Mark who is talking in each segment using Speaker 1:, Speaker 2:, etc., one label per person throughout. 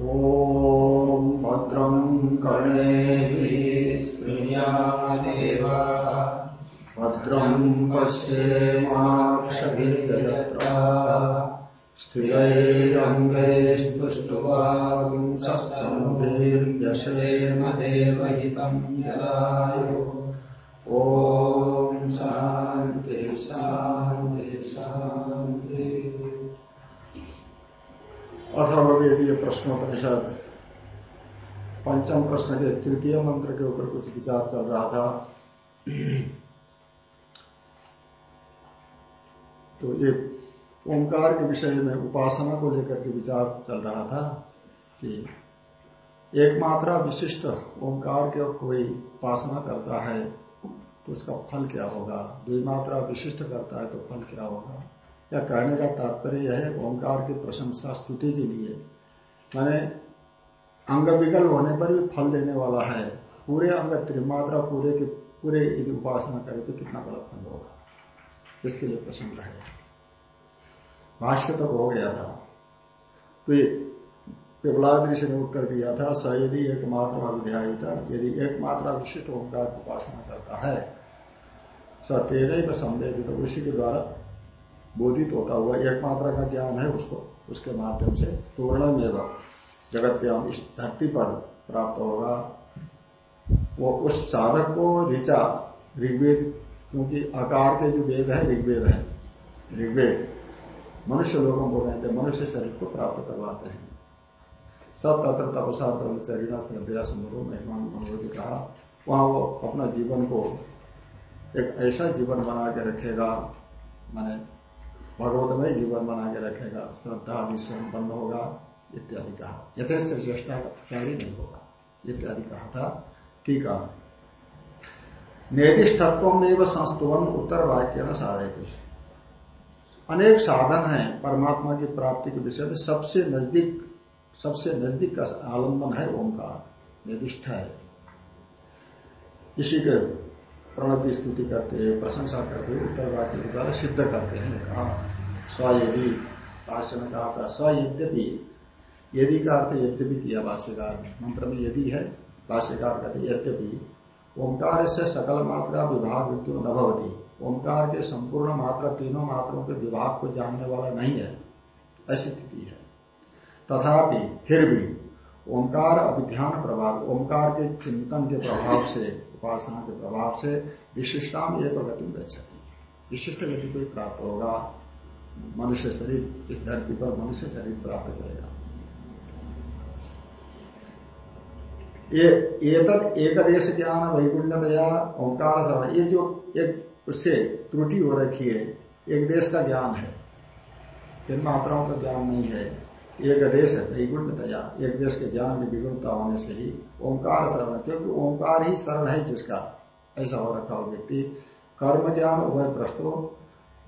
Speaker 1: ॐ भद्रं कर्णेभिः श्रृण्यादेवा भद्रं पश्येमाक्षभिर्यत्रा। स्थिरैरङ्गैस्तुष्टुवांसस्तम्भिर्यशेम देवहितं यदायु। ॐ शान्ति शान्ति शान्ति। अथर्ववेदीय प्रश्नोपनिषद। पंचम प्रश्न के तृतीय मंत्र के ऊपर कुछ विचार चल रहा था। तो ये ओंकार के विषय में उपासना को लेकर के विचार चल रहा था कि एक मात्रा विशिष्ट ओंकार के कोई उपासना करता है तो उसका फल क्या होगा? द्विमात्रा विशिष्ट करता है तो फल क्या होगा? या कहने का तात्पर्य यह है ओंकार की प्रशंसा स्तुति के लिए। माने अंग विकल होने पर भी फल देने वाला है। पूरे अंग त्रिमात्रा पूरे के पूरे यदि उपासना करे तो कितना बड़ा फल होगा? इसके लिए प्रसंग है। भाष्य तक हो गया था। तो पिपलाद ने उत्तर दिया था, स यदि एक मात्रा विध्यायी था, यदि एक मात्रा विशिष्ट ओंकार उपासना करता है, स तेरे संवेदित, उसी के द्वारा बोधित होता हुआ एक मात्रा का ज्ञान है उसको, उसके माध्यम से तोरणम एवं जगत इस धरती पर प्राप्त होगा। वो उस साधक को ऋचा, ऋग्वेद, क्योंकि आकार के जो वेद है, ऋग्वेद है, ऋग्वेद, मनुष्य लोगों को कहते मनुष्य शरीर को प्राप्त करवाते हैं। सब तत्र तपसा ब्रह्मचर्य श्रद्धा समूह मेहमान मनोरथी कहा, वहाँ वो अपना जीवन को एक ऐसा जीवन बना के रखेगा, माने भगवतमय जीवन बना के रखेगा, श्रद्धा आदि संपन्न होगा, इत्यादि कहा। यथेष्ट चेष्टाचारी नहीं होगा। इत्यादि कहा था। ठीक है। निर्दिष्टत्व में संस्तुवन उत्तर वाक्य न साधे अनेक साधन हैं परमात्मा की प्राप्ति के विषय में। सबसे नज़दीक सबसे नज़दीक का आलंबन है ओंकार। निर्दिष्ट है। इसी के प्रणव की स्तुति करते हैं, प्रशंसा करते हैं, उत्तर वाक्य के द्वारा सिद्ध करते हैं। कहा स यदि, भाष्य में कहा था स यद्यपि, यदि का अर्थ यद्यपि किया भाष्यकार मंत्र में यदि है, भाष्यकार कहते यद्यपि, ओंकार से सकल मात्रा विभाग क्यों न भवती? ओंकार के संपूर्ण मात्रा तीनों मात्रों के विभाग को जानने वाला नहीं है, ऐसी स्थिति है। तथापि, फिर भी, ओंकार अभिध्यान प्रभाव ओंकार के चिंतन के प्रभाव से उपासना के प्रभाव से विशिष्टाम एक गति गच्छति विशिष्ट गति को प्राप्त होगा, मनुष्य शरीर, इस धरती पर मनुष्य शरीर प्राप्त करेगा। एक देश ज्ञान वैकुण्यतया ओंकार सर्व, ये जो एक उससे त्रुटि हो रखी है, एक देश का ज्ञान है तीन मात्राओं का ज्ञान नहीं है। एक देश है वैकुण्यतया एक देश के ज्ञान में विगुणता होने से ही ओंकार शरण क्योंकि ओंकार ही शरण है जिसका ऐसा हो रखा हो व्यक्ति। कर्म ज्ञान उभय प्रश्नो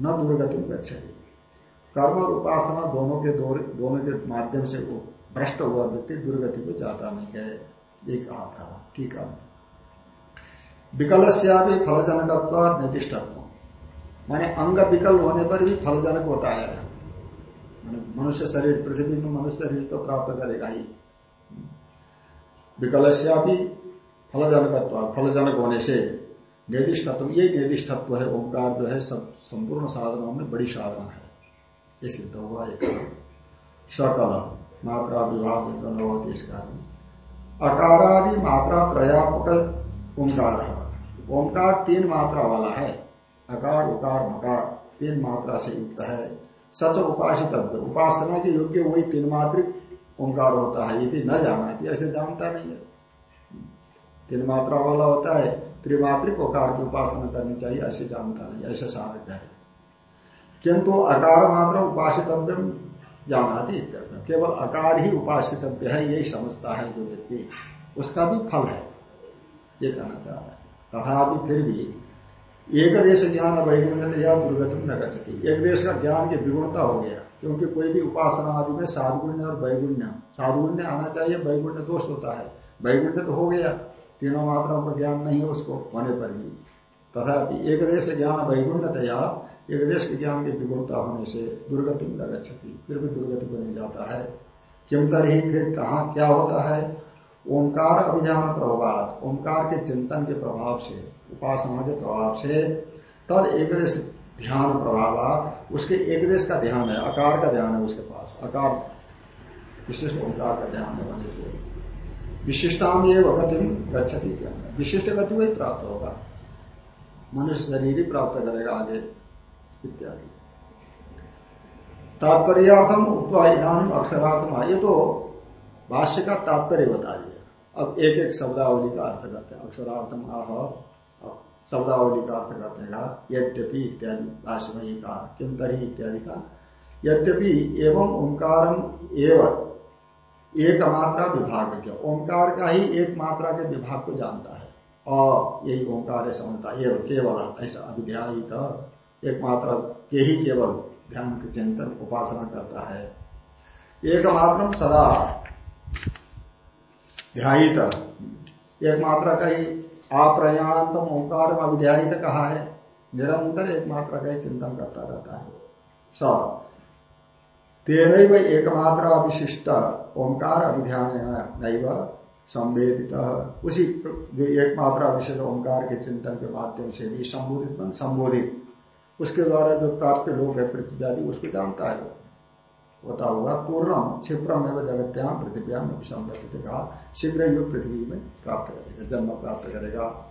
Speaker 1: न दुर्गति गच्छति। कर्म और उपासना दोनों के दोनों के माध्यम से वो भ्रष्ट हुआ व्यक्ति, दुर्गति को जाता नहीं है। ये कहा था ठीक है। विकल से भी फलजनकत्व निर्दिष्टत्व माने अंग विकल होने पर भी फलजनक होता है। मनुष्य शरीर, पृथ्वी में मनुष्य शरीर तो प्राप्त करेगा ही। विकल से भी फलजनकत्व, फलजनक होने से निर्दिष्टत्व, ये निर्दिष्टत्व है, ओंकार जो है, सब संपूर्ण साधनों में बड़ी साधना है। ये सिद्ध हुआ एक सकल, मात्रा, विभाग इसका अकारादि मात्रा, त्रयात्मक, ओंकार है। ओंकार तीन मात्रा वाला है। अकार, उकार, मकार, तीन मात्रा से युक्त है। सच उपासित उपासना के योग्य वही तीन मात्रिक ओंकार होता है यदि न जाना थी ऐसे जानता नहीं है। तीन मात्रा वाला होता है, त्रिमात्रिक ओकार की उपासना करनी चाहिए, ऐसे जानता नहीं, ऐसे साधक है। किंतु अकार मात्र उपासितव्य जाना थी केवल अकार ही उपासितव्य है, यही समझता है जो व्यक्ति। उसका भी फल है, ये कहना चाह रहे हैं। तथापि फिर भी एक देश ज्ञान वैगुण्य या दुर्गति न गति एक देश का ज्ञान की विगुणता हो गया। क्योंकि कोई भी उपासना आदि में साधुगुण्य और वैगुण्य। साधुगुण्य आना चाहिए, वैगुण्य दोष होता है। वैगुण्य तो हो गया। तीनों मात्राओं का ज्ञान नहीं है उसको, होने पर भी। तथापि एक देश ज्ञान वैगुण्यतया एक देश के ज्ञान की विगुणता होने से दुर्गति में लगती फिर भी दुर्गति नहीं जाता है। किमतर ही फिर कहा क्या होता है? ओंकार अभिधान प्रभाव ओंकार के चिंतन के प्रभाव से उपासना के प्रभाव से तद एक ध्यान प्रभाव उसके एक देश का ध्यान है, आकार का ध्यान है उसके पास। आकार, विशिष्ट ओंकार का ध्यान है होने से। विशिष्टाम ये गति गच्छति विशिष्ट गति वही प्राप्त होगा। मनुष्य शरीर ही प्राप्त करेगा आगे, इत्यादि। तात्पर्यार्थम इधान अक्षरार्थम ये तो भाष्य का तात्पर्य बता दिया। अब एक एक शब्दावली का अर्थ करते हैं। अक्षरार्थम आह शब्दावली का अर्थ करते हैं यद्यपि इत्यादि भाष्य में कहा किम तरी इत्यादि का यद्यपि एवं ओंकार एवं एक मात्रा विभाग क्या ओंकार का ही एक मात्रा के विभाग को जानता है। और यही ओंकार है समझता एवं, केवल, ऐसा अभिध्यायित एक मात्रा के ही केवल ध्यान के चिंतन उपासना करता है। एक मात्र सदा ध्यायित एक मात्रा का ही अप्रयाणांतम ओंकार में अभिध्यायित कहा है? निरंतर एकमात्र का ही चिंतन करता रहता है। स तेन एकमात्र विशिष्ट ओंकार अभिध्यान नैव संवेदित। उसी जो एकमात्र विशिष्ट ओंकार के चिंतन के माध्यम से भी संबोधित मन संबोधित। उसके द्वारा जो प्राप्त लोग है पृथ्वी आदि उसको जानता है होता हुआ पूर्णम क्षिप्रम एवं जगत्याम पृथ्व्याम संबंधित कहा, शीघ्र युग पृथ्वी में प्राप्त करेगा, जन्म प्राप्त करेगा।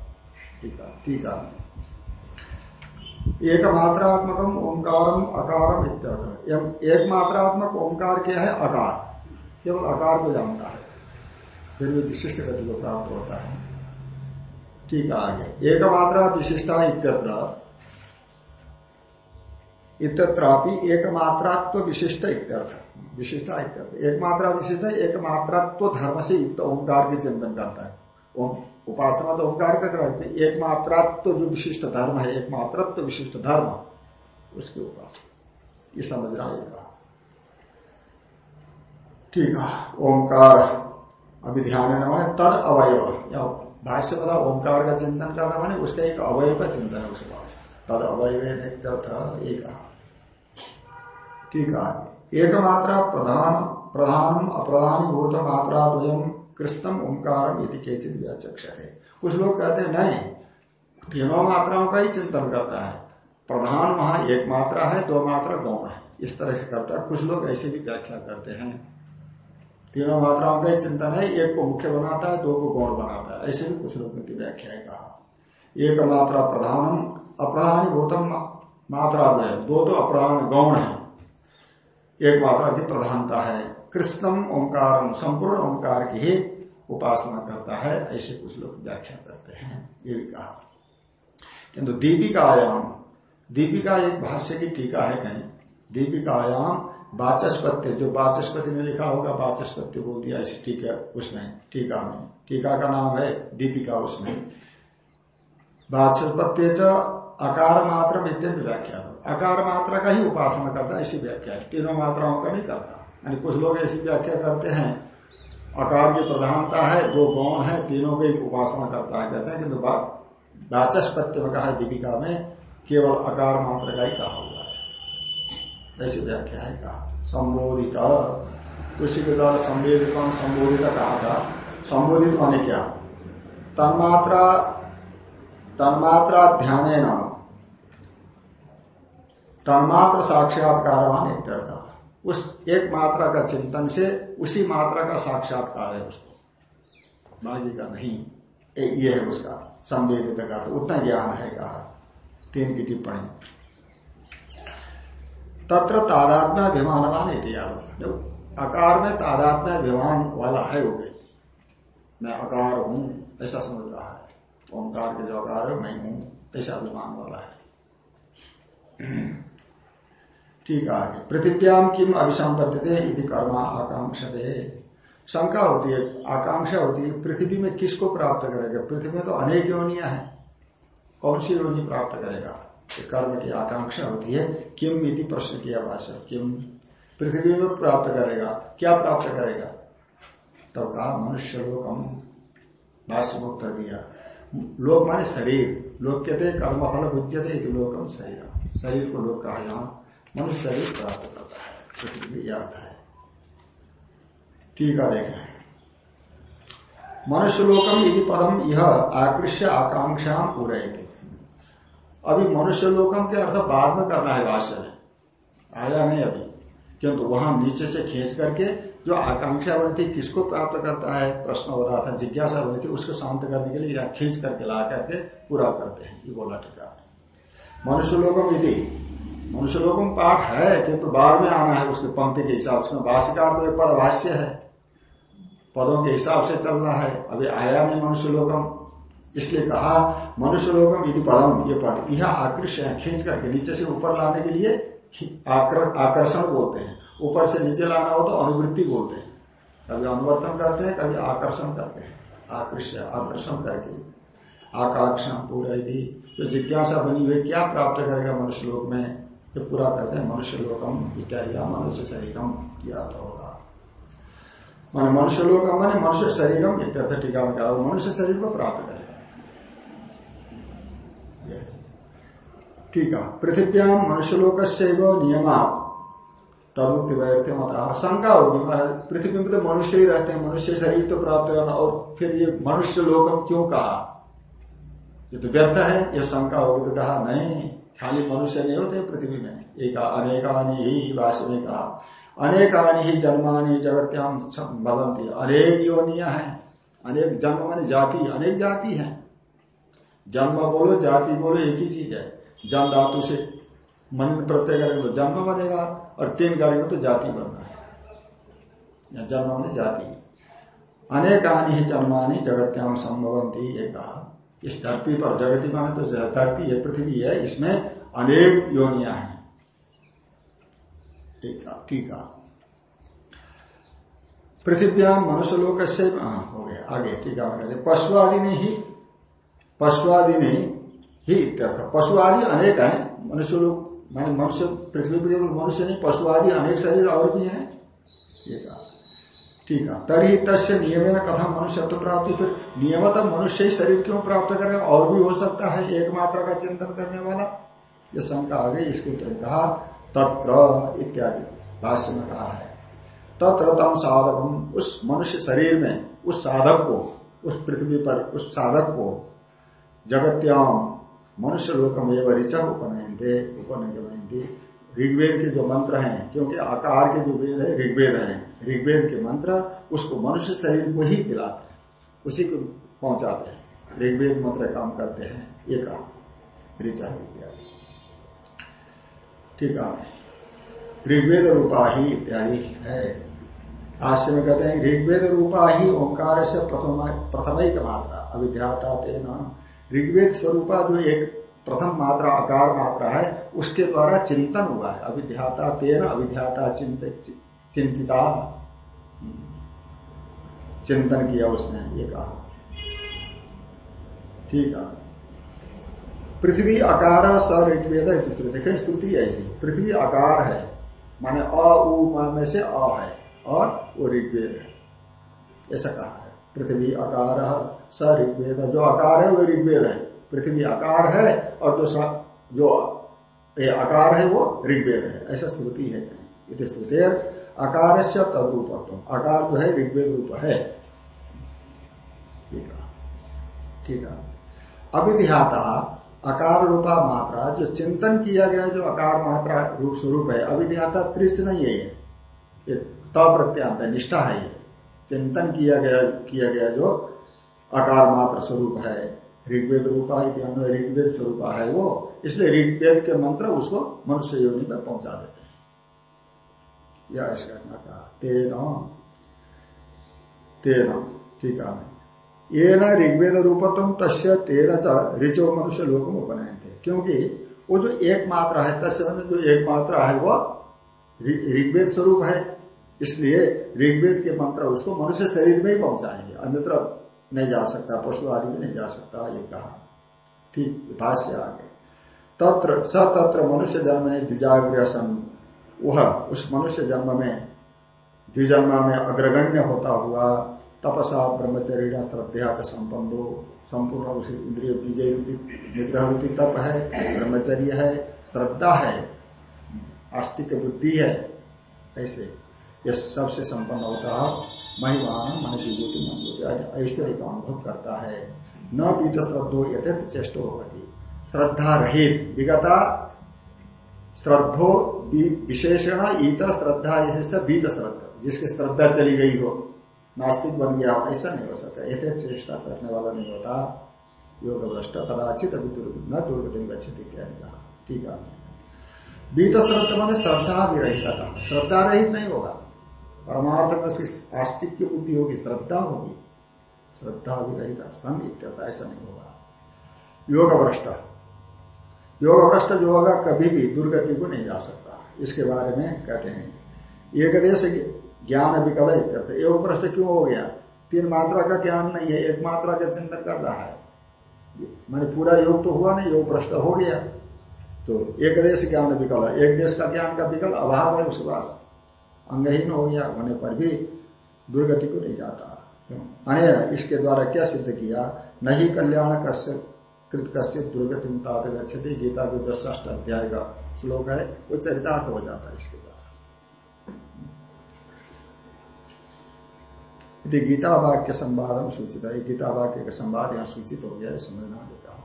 Speaker 1: टीका टीका एक मात्रात्मक अकारम इत्यर्थ। एक मात्रात्मक ओंकार क्या है? अकार। केवल अकार को जानता है। फिर भी विशिष्ट गति को प्राप्त होता है। ठीक आगे। एक मात्रा विशिष्टा इत्यत्र। इत्यत्रापि एक मात्रात्व विशिष्ट इत्यर्थ, विशिष्टा इत्यर्थ। एक मात्रा विशिष्ट एक मात्रात्व धर्म से युक्त ओंकार के चिंतन करता है। उपासना तो ओंकार का कराते एक मात्रात्व जो विशिष्ट धर्म है, एकमात्रत्व विशिष्ट धर्म, उसकी उपासना ये समझना एक ठीक है, ओंकार। अभी ध्यान देना माने तद अवयव। या भाष्य बता ओंकार का चिंतन करना माने उसका एक अवयव का चिंतन है उसके पास तद अवयव एक ठीक है। एक मात्रा प्रधान प्रधान अप्रधान भूत मात्रा द्वयम कृष्णम ओंकार है कुछ लोग कहते हैं, नहीं, तीनों मात्राओं का ही चिंतन करता है। प्रधान वहाँ एक मात्रा है, दो मात्रा गौण है। इस तरह से करता है। कुछ लोग ऐसे भी व्याख्या करते हैं। तीनों मात्राओं का ही चिंतन है। एक को मुख्य बनाता है, दो को गौण बनाता है। ऐसे भी कुछ लोगों की व्याख्या है कहा। एक मात्रा प्रधानम अप्रधानी भूतम मात्रा दो तो अप्रधान गौण है। एक मात्रा की प्रधानता है। कृष्णम ओंकार संपूर्ण ओंकार की ही उपासना करता है, ऐसे कुछ लोग व्याख्या करते हैं। ये भी कहा। किंतु दीपिकायाम, दीपिका एक भाष्य की टीका है कहीं। दीपिकायाम वाचस्पत्य, जो वाचस्पति ने लिखा होगा, वाचस्पत्य बोल दिया ऐसी टीका, उसमें, टीका में। टीका का नाम है दीपिका उसमें। वाचस्पत्य अकार मात्र व्याख्या अकार मात्रा का ही उपासना करता है ऐसी व्याख्या है। तीनों मात्राओं का नहीं करता यानी कुछ लोग ऐसी व्याख्या करते हैं, अकार की प्रधानता है दो गौण है, तीनों की उपासना करता है। कहते हैं किंतु वाचस्पत्य में कहा दीपिका में केवल अकार मात्र का ही कहा हुआ है। ऐसी व्याख्या है कहा। संबोधित। उसी के द्वारा संवेदित संबोधित कहा था। संबोधित माने क्या? तन्मात्रा तन्मात्रा ध्यान तन्मात्र साक्षात्कार एक उस एक मात्रा का चिंतन से उसी मात्रा का साक्षात्कार है उसको। बाकी का नहीं। ये है उसका संवेदित का। तो उतना ज्ञान है कहा। तीन की टिप्पणी। तत्र तादात्म्य अभिमानवान इतिहास आकार में तादात्म्य अभिमान वाला है वो व्यक्ति। मैं आकार हूँ, ऐसा समझ रहा है। ओंकार के जो आकार है, मैं हूँ, ऐसा अभिमान वाला है। ठीक है पृथिव्याम किम अभिसंपत्ति इति कर्मा आकांक्षते। शंका होती है, आकांक्षा होती है, पृथ्वी में किसको प्राप्त करेगा? पृथ्वी में तो अनेक योनिया है। कौन सी योनि प्राप्त करेगा? कर्म की आकांक्षा होती है। किम इति प्रश्न किया भाषा किम पृथ्वी में प्राप्त करेगा? क्या प्राप्त करेगा? तब तो कहा, मनुष्य लोकम। भाष्य को उत्तर दिया। लोक माने शरीर। लोक कहते कर्म फल बुझते लोकम शरीर शरीर को लोग कहा यहाँ मनुष्य शरीर प्राप्त करता है पृथ्वी यह है। है देखें। मनुष्य लोकम यदि पदम यह आकृष्य आकांक्षा पूरे अभी मनुष्य लोकम के अर्थ बाद में करना है भाष्य में। आया नहीं अभी। किंतु वहाँ नीचे से खींच करके जो आकांक्षा बनी थी, किसको प्राप्त करता है? प्रश्न हो रहा था, जिज्ञासा बनी थी, उसको शांत करने के लिए या खींच करके ला करके पूरा करते हैं। ये बोला टीका। मनुष्य लोगों यदि मनुष्य लोगों में पाठ है, किंतु तो बाद में आना है, उसके पंक्ति के हिसाब से। भाष्यकार तो एक पदभाष्य है। पदों के हिसाब से चलना है। अभी आया नहीं मनुष्य लोगम इसलिए कहा, मनुष्य लोगम यदि पदम, ये पद। यह आकृष्ट है, खींच करके नीचे से ऊपर लाने के लिए आकर्षण बोलते हैं। ऊपर से नीचे लाना हो तो अनुवृत्ति बोलते हैं। कभी अनुवर्तन करते हैं, कभी आकर्षण करते हैं। आकृष्ट आकर्षण करके। आकांक्षा पूरा जो जिज्ञासा बनी हुई क्या प्राप्त करेगा मनुष्य लोक में? जो पूरा करते हैं, मनुष्य लोकम इत्यादि मनुष्य शरीरम यह अर्थ होगा। मान मनुष्य लोकम माने मनुष्य शरीरम इत्यर्थ टीका में कहा मनुष्य शरीर को प्राप्त करेगा। ठीक है मनुष्य लोक से नियमा। तदुक्ति वैरते मत शंका होगी महाराज पृथ्वी में तो मनुष्य ही रहते हैं, मनुष्य शरीर तो प्राप्त करना, और फिर ये मनुष्य लोकम क्यों कहा? ये तो व्यर्थ है, ये शंका होगी तो कहा, नहीं। खाली मनुष्य नहीं होते पृथ्वी में। एक, अनेकानी ही भाष्य में कहा अनेकानी ही जन्मानी जगत्याम बदंती अनेक योनिया है। अनेक जन्म मानी जाति। अनेक जाति है। जन्म बोलो, जाति बोलो, एक ही चीज़ है। जन धातु से मन प्रत्यय करेंगे तो जन्म बनेगा और तीन करेंगे तो जाति बनना है। जन्म मानी जाति। अनेकानी ही जन्मानी जगत्याम संभवंती ये कहा इस धरती पर, जगती माने तो धरती है, पृथ्वी है, इसमें अनेक योनिया है। ठीक है पृथ्व्याम मनुष्य लोग से हो गया, आगे टीका में कहते पशु आदि ने ही पशु आदि ने ही इत्यर्थ। पशु आदि अनेक है मनुष्य लोग माने मनुष्य, पृथ्वी पर मनुष्य नहीं पशु आदि अनेक शरीर और भी है। ठीक है, तरी तस्य नियम कथा मनुष्यत्व प्राप्ति फिर नियमत मनुष्य ही शरीर क्यों प्राप्त करेगा और भी हो सकता है एक मात्रा का चिंतन करने वाला। ये शंका आ गई, इसके उत्तर कहा, तत्र इत्यादि भाष्य में कहा है। तत्र तम साधक उस मनुष्य शरीर में, उस साधक को, उस पृथ्वी पर, उस साधक को जगत्याम मनुष्य लोकम एवं ऋचा उपनयनते उपनयनते ऋग्वेद के जो मंत्र हैं, क्योंकि आकार के जो वेद है, ऋग्वेद है, ऋग्वेद के मंत्र उसको मनुष्य शरीर को ही दिलाते उसी को पहुंचाते हैं। ऋग्वेद मंत्र काम करते हैं। ये कहा ऋचा इत्यादि। ठीक है। ऋग्वेद रूपा ही इत्यादि है। हास्य में कहते हैं, ऋग्वेद रूपा ही ओंकार से प्रथम ही मात्रा अविध्याता तेना ऋग्वेद स्वरूपा जो एक प्रथम मात्रा आकार मात्रा है, उसके द्वारा चिंतन हुआ है। अविध्याता तेना अविध्याता चिंतिता। चिंतन किया उसने, ये कहा। ठीक है। पृथ्वी आकार स ऋग्वेद स्तुति ऐसी। पृथ्वी आकार है, माने अ, उ, में से अ है, और वो ऋग्वेद है। ऐसा कहा है। पृथ्वी आकार स ऋग्वेद जो आकार है, वो ऋग्वेद है। पृथ्वी आकार है, और जो जो आकार है, वो ऋग्वेद है। ऐसा श्रुति है। आकार से तदरूपत्व आकार जो है, ऋग्वेद रूप है। ठीक है। ठीक है। अविध्याता अकार रूपा मात्रा, जो चिंतन किया गया, जो अकार मात्रा रूप स्वरूप है अविध्याता तृष्ट नहीं है ये। निष्ठा है ये। चिंतन किया गया किया गया जो अकार मात्र स्वरूप है। ऋग्वेद रूपा ऋग्वेद स्वरूप है वो। इसलिए ऋग्वेद के मंत्र उसको मनुष्य योनि में पहुँचा देते यह ऐसा करना कहा तेना। तेना। ठीक है ये न ऋग्वेद रूपतम तस्य तेरह ऋचो मनुष्य लोगों को बनाए थे क्योंकि वो जो एक मात्रा है, तस्य जो एक मात्रा है, वो ऋग्वेद स्वरूप है। इसलिए ऋग्वेद के मंत्र उसको मनुष्य शरीर में ही पहुंचाएँगे। अन्यत्र नहीं जा सकता, पशु आदि में नहीं जा सकता, ये कहा। ठीक, भाष्य आगे। तत्र स तत्र मनुष्य जन्म ने द्विजाग्रसन वह उस मनुष्य जन्म में, द्विजन्म में अग्रगण्य होता हुआ तपसा ब्रह्मचर्य श्रद्धा च संपन्नो। संपूर्ण उसे इंद्रिय विजय रूपी, निग्रह रूपी तप है, ब्रह्मचर्य है, श्रद्धा है, आस्तिक बुद्धि है, ऐसे। ये सबसे संपन्न होता है महिमान मन विभूति मन ऐश्वर्य का अनुभव करता है। न पीत श्रद्धो यथेत चेष्टो होती श्रद्धा रहित, विगता श्रद्धो विशेषण ईत श्रद्धा, ऐसे बीत श्रद्धा, जिसकी श्रद्धा चली गई हो, नास्तिक बन गया हो, ऐसा नहीं हो सकता। यथे चेष्टा करने वाला नहीं होता। योग भ्रष्ट कदाचित अभी न दुर्गति गच्छित इत्यादि कहा। ठीक है। बीत श्रद्धा मैंने श्रद्धा भी रहित कहा श्रद्धा रहित नहीं होगा। परमार्थ में उसकी आस्तिक की बुद्धि होगी, श्रद्धा होगी। श्रद्धा भी रहित सन ऐसा नहीं होगा। योग भ्रष्ट योग भ्रष्ट जो होगा कभी भी दुर्गति को नहीं जा सकता। इसके बारे में कहते हैं। एक देश ज्ञान विकल इत्यर्थ। योग भ्रष्ट क्यों हो गया? तीन मात्रा का ज्ञान नहीं है, एक मात्रा का चिंतन कर रहा है। मैंने पूरा योग तो हुआ नहीं, योग भ्रष्ट हो गया। तो एक देश ज्ञान विकल। एक देश का ज्ञान का विकल अभाव है उसके पास। अंगहीन हो गया, होने पर भी दुर्गति को नहीं जाता। अने इसके द्वारा क्या सिद्ध किया? नहीं कल्याण कश्य कृत कश्चित दुर्गति गच्छति। गीता के जो ष्ठ अध्याय का श्लोक है, वो चरितार्थ हो जाता है इसके द्वारा। गीता वाक्य संवाद में सूचित है। गीता वाक्य का संवाद यहाँ सूचित हो गया है, समझना होगा।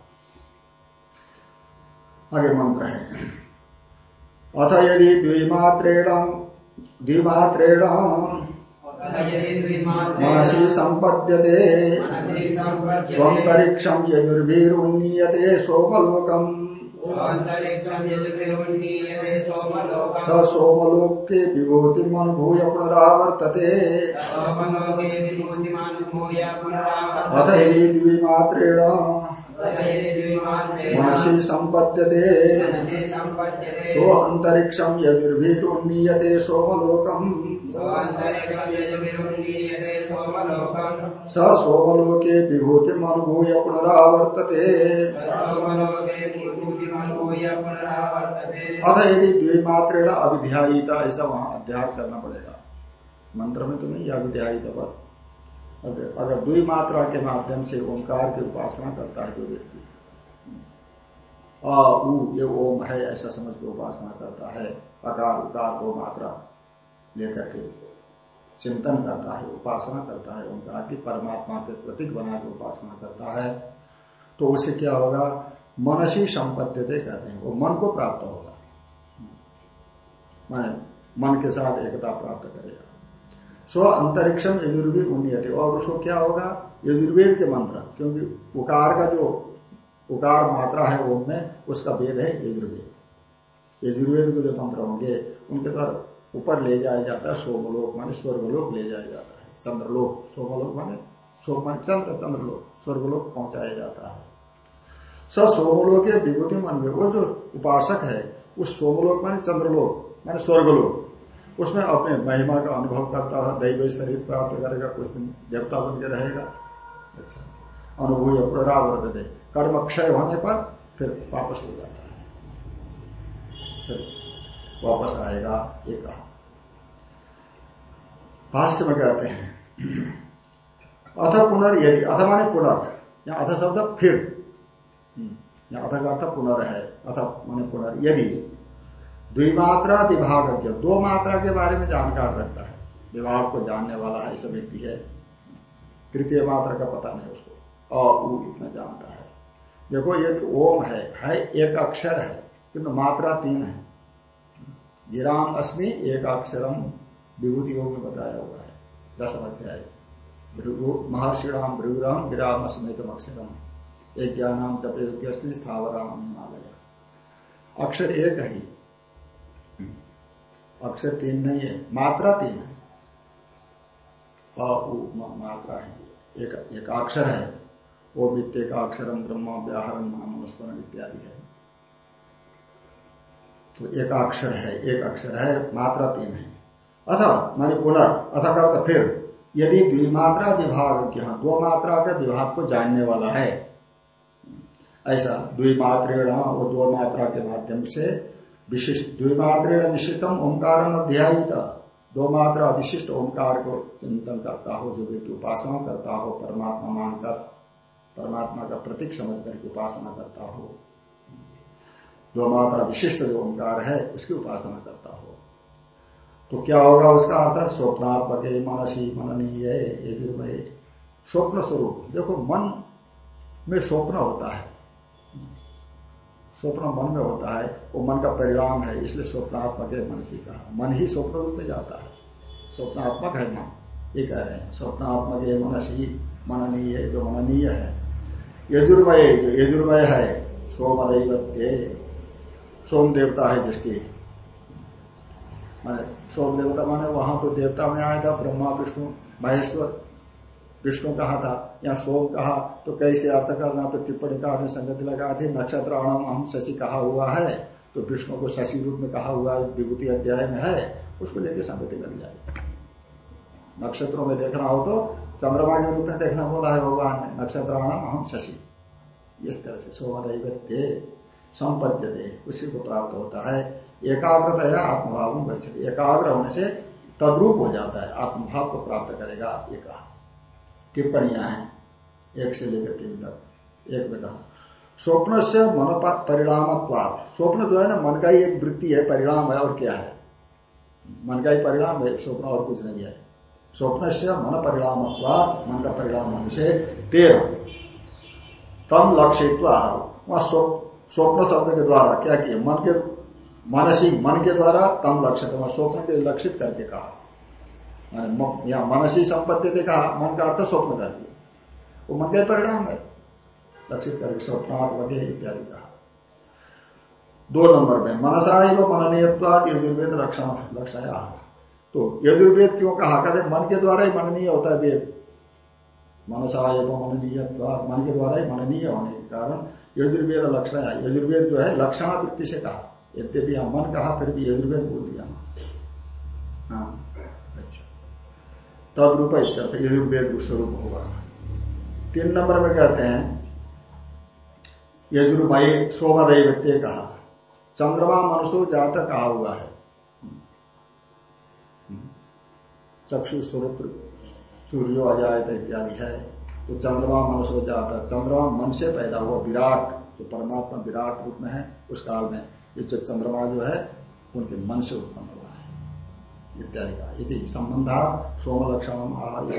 Speaker 1: आगे मंत्र है। अथ यदि द्विमात्रेण द्विमात्रेण मनसी संपद्यते स्वन्तरिक्षम यजुर्भिरुन्नीयते सोमलोकम। स सोमलोके विभूतिम अनुभूय पुनरावर्तते। अथ यदि द्विमात्रेण मनसी संपद्यते सो अंतरिक्षम यजुर्भिरुन्नीयते सोमलोकम। स सोमलोके विभूति अनुभूय पुनरावर्तते। अथ यदि द्विमात्रेण अविध्यायिता ऐसा वहाँ अध्याय करना पड़ेगा। मंत्र में तो नहीं अविध्यायिता पर। अगर द्वि मात्रा के माध्यम से ओंकार की उपासना करता है जो व्यक्ति। अ उ ये ओम है ऐसा समझ के उपासना करता है। अकार उकार दो मात्रा। लेकर के चिंतन करता है, उपासना करता है ओंकार की परमात्मा के प्रतीक बना के उपासना करता है तो उसे क्या होगा? मनसी संपत्ति कहते हैं, वो मन को प्राप्त होगा। मन मन के साथ एकता प्राप्त करेगा। स्व अंतरिक्षम यजुर्वेद उन्नति, और उसको क्या होगा? यजुर्वेद के मंत्र, क्योंकि उकार का जो उकार मात्रा है ओम में उसका वेद है यजुर्वेद। यजुर्वेद के जो मंत्र होंगे, उनके द्वारा ऊपर ले जाया जाता है, सोमलोक माने स्वर्गलोक ले जाया जाता है। चंद्रलोक, सोमलोक माने सोम चंद्र, चंद्रलोक, स्वर्गलोक पहुँचाया जाता है। स सोमलोक विभूति मन में वो जो उपासक है, उस सोमलोक माने चंद्रलोक, माने स्वर्गलोक। उसमें अपने महिमा का अनुभव करता है दैव शरीर प्राप्त करेगा कुछ दिन देवता बन के रहेगा। अच्छा। अनुभूय पुनरावर्त कर्म क्षय होने पर फिर वापस हो जाता है। वापस आएगा, ये कहा। भाष्य में कहते हैं, अथ पुनर् यदि, अथ माने पुनर्, या अथ शब्द फिर। या अथ का अर्थ पुनर् है, अथ माने पुनर्, यदि द्विमात्रा विभाग दो मात्रा के बारे में जानकार रहता है, विभाग को जानने वाला ऐसा व्यक्ति है, तृतीय मात्रा का पता नहीं उसको, अ इतना जानता है। देखो, ये तो ओम है है एक अक्षर है, किंतु मात्रा तीन है। गिराम अस्मि एक अक्षरम विभूति योग में बताया हुआ है। दसम अध्याय। महर्षि राम भृगुराम गिराम अस्मेकम अक्षरम। एक ज्ञानाम जपे स्थावराम हिमालय। अक्षर एक है। अक्षर तीन नहीं है, मात्रा तीन है। मात्रा है। एक एक अक्षर है। वो वित्ते का अक्षरम ब्रह्म व्याहरण महामस्मरण इत्यादि है। तो एक अक्षर है, एक अक्षर है, मात्रा तीन है। अथवा, मानी पुनर् अथा का फिर, यदि द्विमात्रा विभाग दो मात्रा के विभाग को जानने वाला है। ऐसा द्विमात्रेण वो दो मात्रा के माध्यम से विशिष्ट, द्विमात्रेण विशिष्टम ओंकार अध्यायित। दो मात्रा विशिष्ट ओंकार को चिंतन करता हो, जो व्यक्ति उपासना करता हो, परमात्मा मानकर, परमात्मा का प्रतीक समझ करके उपासना करता हो। दो मात्रा विशिष्ट जो ओंकार है, उसकी उपासना करता हो। तो क्या होगा उसका अर्थ? है स्वप्नात्मक मनसी मननीय यजुर्मय स्वप्न स्वरूप। देखो, मन में स्वप्न होता है। स्वप्न मन में होता है, वो मन का परिणाम है, इसलिए स्वप्नात्मक मनसी का। मन ही स्वप्न रूप में जाता है। स्वप्नात्मक है मन, ये कह रहे हैं। स्वप्नात्मक मनसी मननीय, जो मननीय है। यजुर्मय जो यजुर्मय है सोम दैवत्य सोम देवता है जिसकी। माने सोम देवता माने वहाँ तो देवता में आया था, ब्रह्मा, विष्णु, महेश्वर। विष्णु कहा था? या सोम कहा? तो कैसे अर्थ करना? तो टिप्पणी का आपने संगति लगा थी नक्षत्र हम शशि कहा हुआ है। तो विष्णु को शशि रूप में कहा हुआ है, विभूति अध्याय में है, उसको लेकर संगति लग जाएगी नक्षत्रों में देखना हो तो चंद्रमा के रूप में देखना बोला है भगवान ने, नक्षत्राणाम हम शशि। इस तरह से संपद्य दे उसी को प्राप्त होता है। एकाग्रता आत्मभाव में एकाग्र होने से तद्रूप हो जाता है। आत्मभाव को प्राप्त करेगा, ये कहा। टिप्पणियाँ हैं। एक से लेकर तीन तक। एक में कहा स्वप्न से मन परिणाम स्वप्न जो है ना, मन का ही एक वृत्ति है, परिणाम है, और क्या है? मन का ही परिणाम है, स्वप्न और कुछ नहीं है। स्वप्न से मन परिणाम मन का परिणाम होने से तेरह। तम लक्षित वहाँ स्वप्न शब्द के द्वारा क्या किया? मन के मानसी मन के द्वारा तम लक्षित स्वप्न के लक्षित करके कहा। यहाँ मनसी संपत्ति देखा मन का अर्थ स्वप्न कर दिया। वो मन का परिणाम है। लक्षित करके स्वप्नात्मक इत्यादि कहा। दो नंबर में, मनसा एवं मननीयत्वाद यजुर्वेद लक्षण लक्षण तो यजुर्वेद क्यों कहा? कहते मन के द्वारा ही मननीय होता है वेद। मनसा एवं मननीय मन के द्वारा ही मननीय होने के कारण यजुर्वेद लक्षण यजुर्वेद जो है, लक्षणावृत्ति से कहा। यद्यपि मन कहा, फिर भी यजुर्वेद बोल दिया। हाँ तदरूप इत्यर्थ, यजुर्वेद स्वरूप होगा। तीन नंबर में कहते हैं, यजुर्मय सोमदैवत्य कहा। चंद्रमा मनुष्य जातक कहा हुआ है। चक्षु सूर्य सूर्यो अजायत इत्यादि है तो चंद्रमा मनुष्य जाता है। चंद्रमा मन से पैदा हुआ विराट, जो परमात्मा विराट रूप में है, उस काल में। ये जो चंद्रमा जो है, उनके मन से उत्पन्न हुआ है। इत्यादि का। यदि संबंधा सोम लक्षण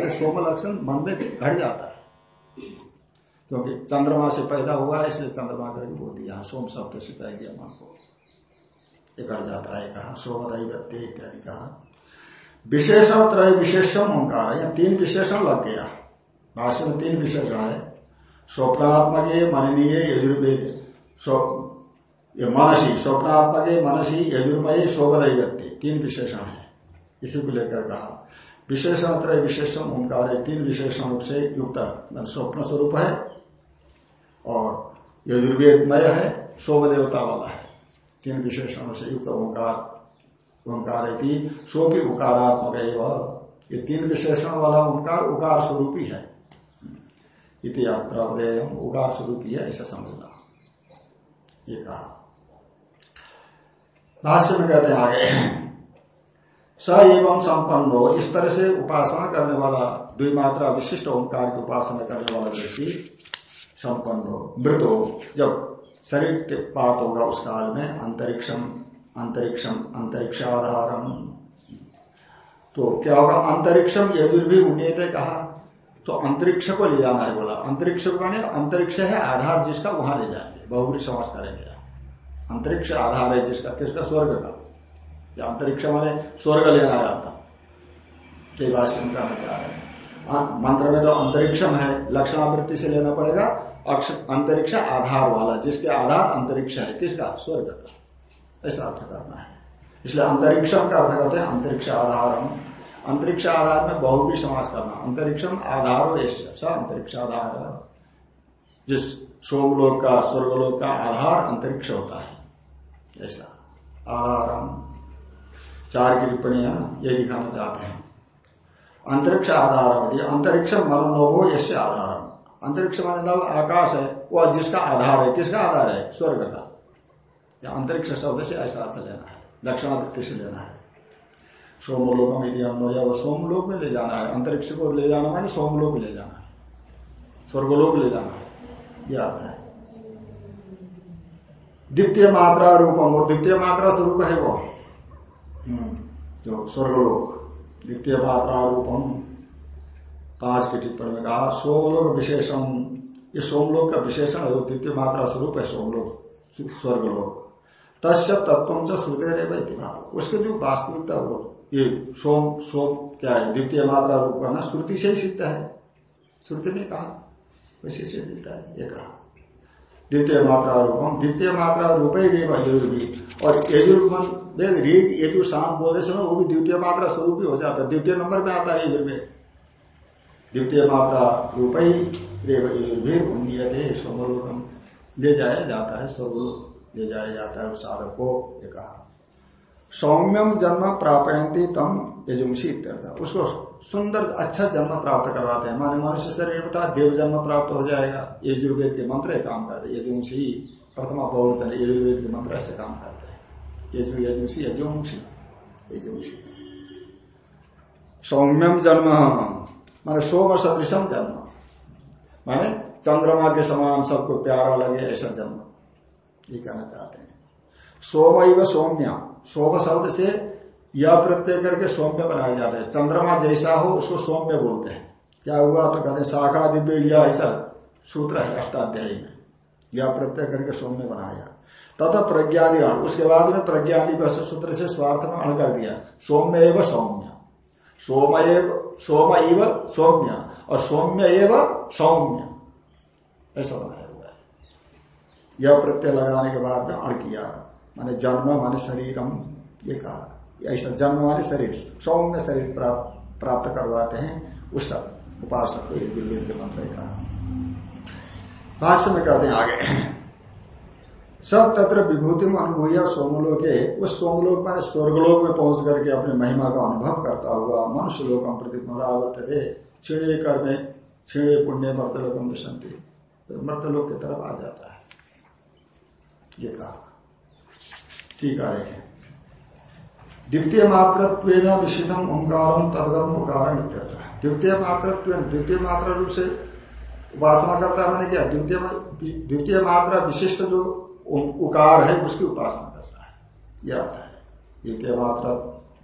Speaker 1: सोम लक्षण मन में घट जाता है। क्योंकि चंद्रमा से पैदा हुआ है, इसलिए चंद्रमा करके बोल दिया सोम शब्द से कह दिया मन को। ये घट जाता है, कहा सोम दैवत्य इत्यादि कहा। विशेषण त्रय विशेषण ओंकार है। तीन विशेषण लग गया। भाष्य में तीन विशेषण है। स्वप्नात्मक मननीय यजुर्वेद ये मनसी, स्वप्नात्मक मनसी यजुर्मय शोभदैवत्य तीन विशेषण है। इसी को लेकर कहा। विशेषण त्रय विशेषण ओंकार है। तीन विशेषण से युक्त स्वप्न स्वरूप है और यजुर्वेदमय है शोभ देवता वाला है। तीन विशेषणों से युक्त ओंकार। ओंकार सोपी उकारात्मक ये तीन विशेषण वाला ओंकार उकार स्वरूप ही। है इतिहास उकार स्वरूप ही है ऐसा समझना। ये कहा। भाष्य में कहते हैं आगे, स एवं संपन्न हो इस तरह से उपासना करने वाला द्विमात्रा विशिष्ट ओंकार की उपासना करने वाला व्यक्ति, संपन्न हो मृत हो जब शरीर पात होगा उस काल में, अंतरिक्षम अंतरिक्षम, अंतरिक्षाधारम। तो क्या होगा? अंतरिक्षम यदुर्भी उन्नीत कहा तो अंतरिक्ष को ले जाना है बोला। अंतरिक्ष माने अंतरिक्ष है आधार जिसका वहाँ ले जाएँगे। बहुबरी समाज करेंगे अंतरिक्ष आधार है जिसका, किसका? स्वर्ग का। या अंतरिक्ष माने स्वर्ग लेना जाता ये भाष्य में कहना चाह रहे हैं। मंत्र में तो अंतरिक्षम है, लक्षणावृत्ति से लेना पड़ेगा। अंतरिक्ष आधार वाला, जिसके आधार अंतरिक्ष है, किसका? स्वर्ग का। ऐसा अर्थ करना है। इसलिए अंतरिक्षम का अर्थ करते हैं अंतरिक्ष आधार अंतरिक्ष आधार में बहु भी समास करना। अंतरिक्षम आधार स अंतरिक्ष आधार। जिस सोमलोक का, स्वर्गलोक का आधार अंतरिक्ष होता है। ऐसा। आधारम। चार की टिप्पणियाँ ये दिखाना चाहते हैं। अंतरिक्ष आधार अंतरिक्ष मनोनोभो यश आधार अंतरिक्ष मान आकाश है, वह जिसका आधार है, किसका आधार है? स्वर्ग का। अंतरिक्ष शब्द से ऐसा अर्थ लेना है लक्षणावृत्ति से लेना है। सोमलोक में सोमलोक में ले जाना है, अंतरिक्ष को ले जाना मानी सोमलोक ले जाना है, स्वर्गलोक ले जाना है यह अर्थ है। द्वितीय मात्रा रूपम, वो द्वितीय मात्रा स्वरूप है वो। हम्म। जो स्वर्गलोक, द्वितीय मात्रा रूपम। पाँच की टिप्पणी में कहा, सोमलोक विशेषण ये सोमलोक का विशेषण है, वो द्वितीय मात्रा स्वरूप है, सोमलोक, स्वर्गलोक। तस्य तत्व च श्रुदय रे उसके जो वास्तविकता वो, ये सोम सोम क्या है? द्वितीय मात्रा रूप करना श्रुति से ही सिद्ध है। श्रुति ने कहा? वैसे से दिखता है, ये कहा। द्वितीय मात्रा रूपम, द्वितीय मात्रा रूप ही यजुर्वेद और यजुर्वन, वेद ऋग यजु शाम बोलते समय वो भी द्वितीय मात्रा स्वरूप ही हो जाता है। द्वितीय नंबर में आता है यजुर्वेद द्वितीय मात्रा रूप ही यजुर्वेद उन्नीय सोमलोकम ले जाया जाता है स्वरूप ले जाया जाता है उस साधक को ये कहा। सौम्यम जन्म प्रापयंती तम यजुंशी इत्यर्थ। उसको सुंदर अच्छा जन्म प्राप्त करवाते हैं। माने मनुष्य शरीर बता देव जन्म प्राप्त हो जाएगा। यजुर्वेद के मंत्र काम करते यजुंशी प्रथमा बहुवचन यजुर्वेद के मंत्र ऐसे काम करते हैं। यजु यजुंशी यजुंशी सौम्यम जन्म, माने सोम सदृशम जन्म। माने चंद्रमा के समान सबको प्यारा लगे ऐसा जन्म। ये कहना चाहते हैं। सोम सौम्या सोम शब्द से यह प्रत्यय करके सौम्य बनाया जाता है। चंद्रमा जैसा हो, उसको सौम्य बोलते हैं। क्या हुआ? तो कहते हैं, शाखा दिव्य यह ऐसा सूत्र है अष्टाध्यायी में। यह प्रत्यय करके सौम्य बनाया। तथा प्रज्ञादि अण। उसके बाद में प्रज्ञादि सूत्र से स्वार्थ में अण कर दिया। सौम्य एवं सौम्य। सोम एव, सोम इव सौम्य। और सौम्य एवं सौम्य। ऐसा बनाया। यह प्रत्यय लगाने के बाद में अण किया। माने जन्म, माने शरीरम, ये कहा। ऐसा जन्म, माने शरीर। सौम्य शरीर प्राप्त करवाते हैं। उस उपासक को यजुर्वेद के मंत्र कहा। भाष्य में कहते हैं आगे। सब तत्र विभूति में सोमलोक। उस सोमलोक, माने स्वर्गलोक में पहुँच करके अपने महिमा का अनुभव करता हुआ मनुष्य लोकम प्रति पुनरावर्त थे छिड़े कर छिड़े पुण्य मर्तलोकम विशंति तो मर्तलोक की तरफ़ आ जाता है। ये कहा। ठीक है देखें द्वितीय मात्रत्व विशितम ओंकार तदगम उकार द्वितीय मात्रत्व द्वितीय मात्रा रूप से उपासना करता है मैंने क्या? द्वितीय द्वितीय मात्रा विशिष्ट जो उकार है, उसकी उपासना करता है। यह अर्थ है। द्वितीय मात्र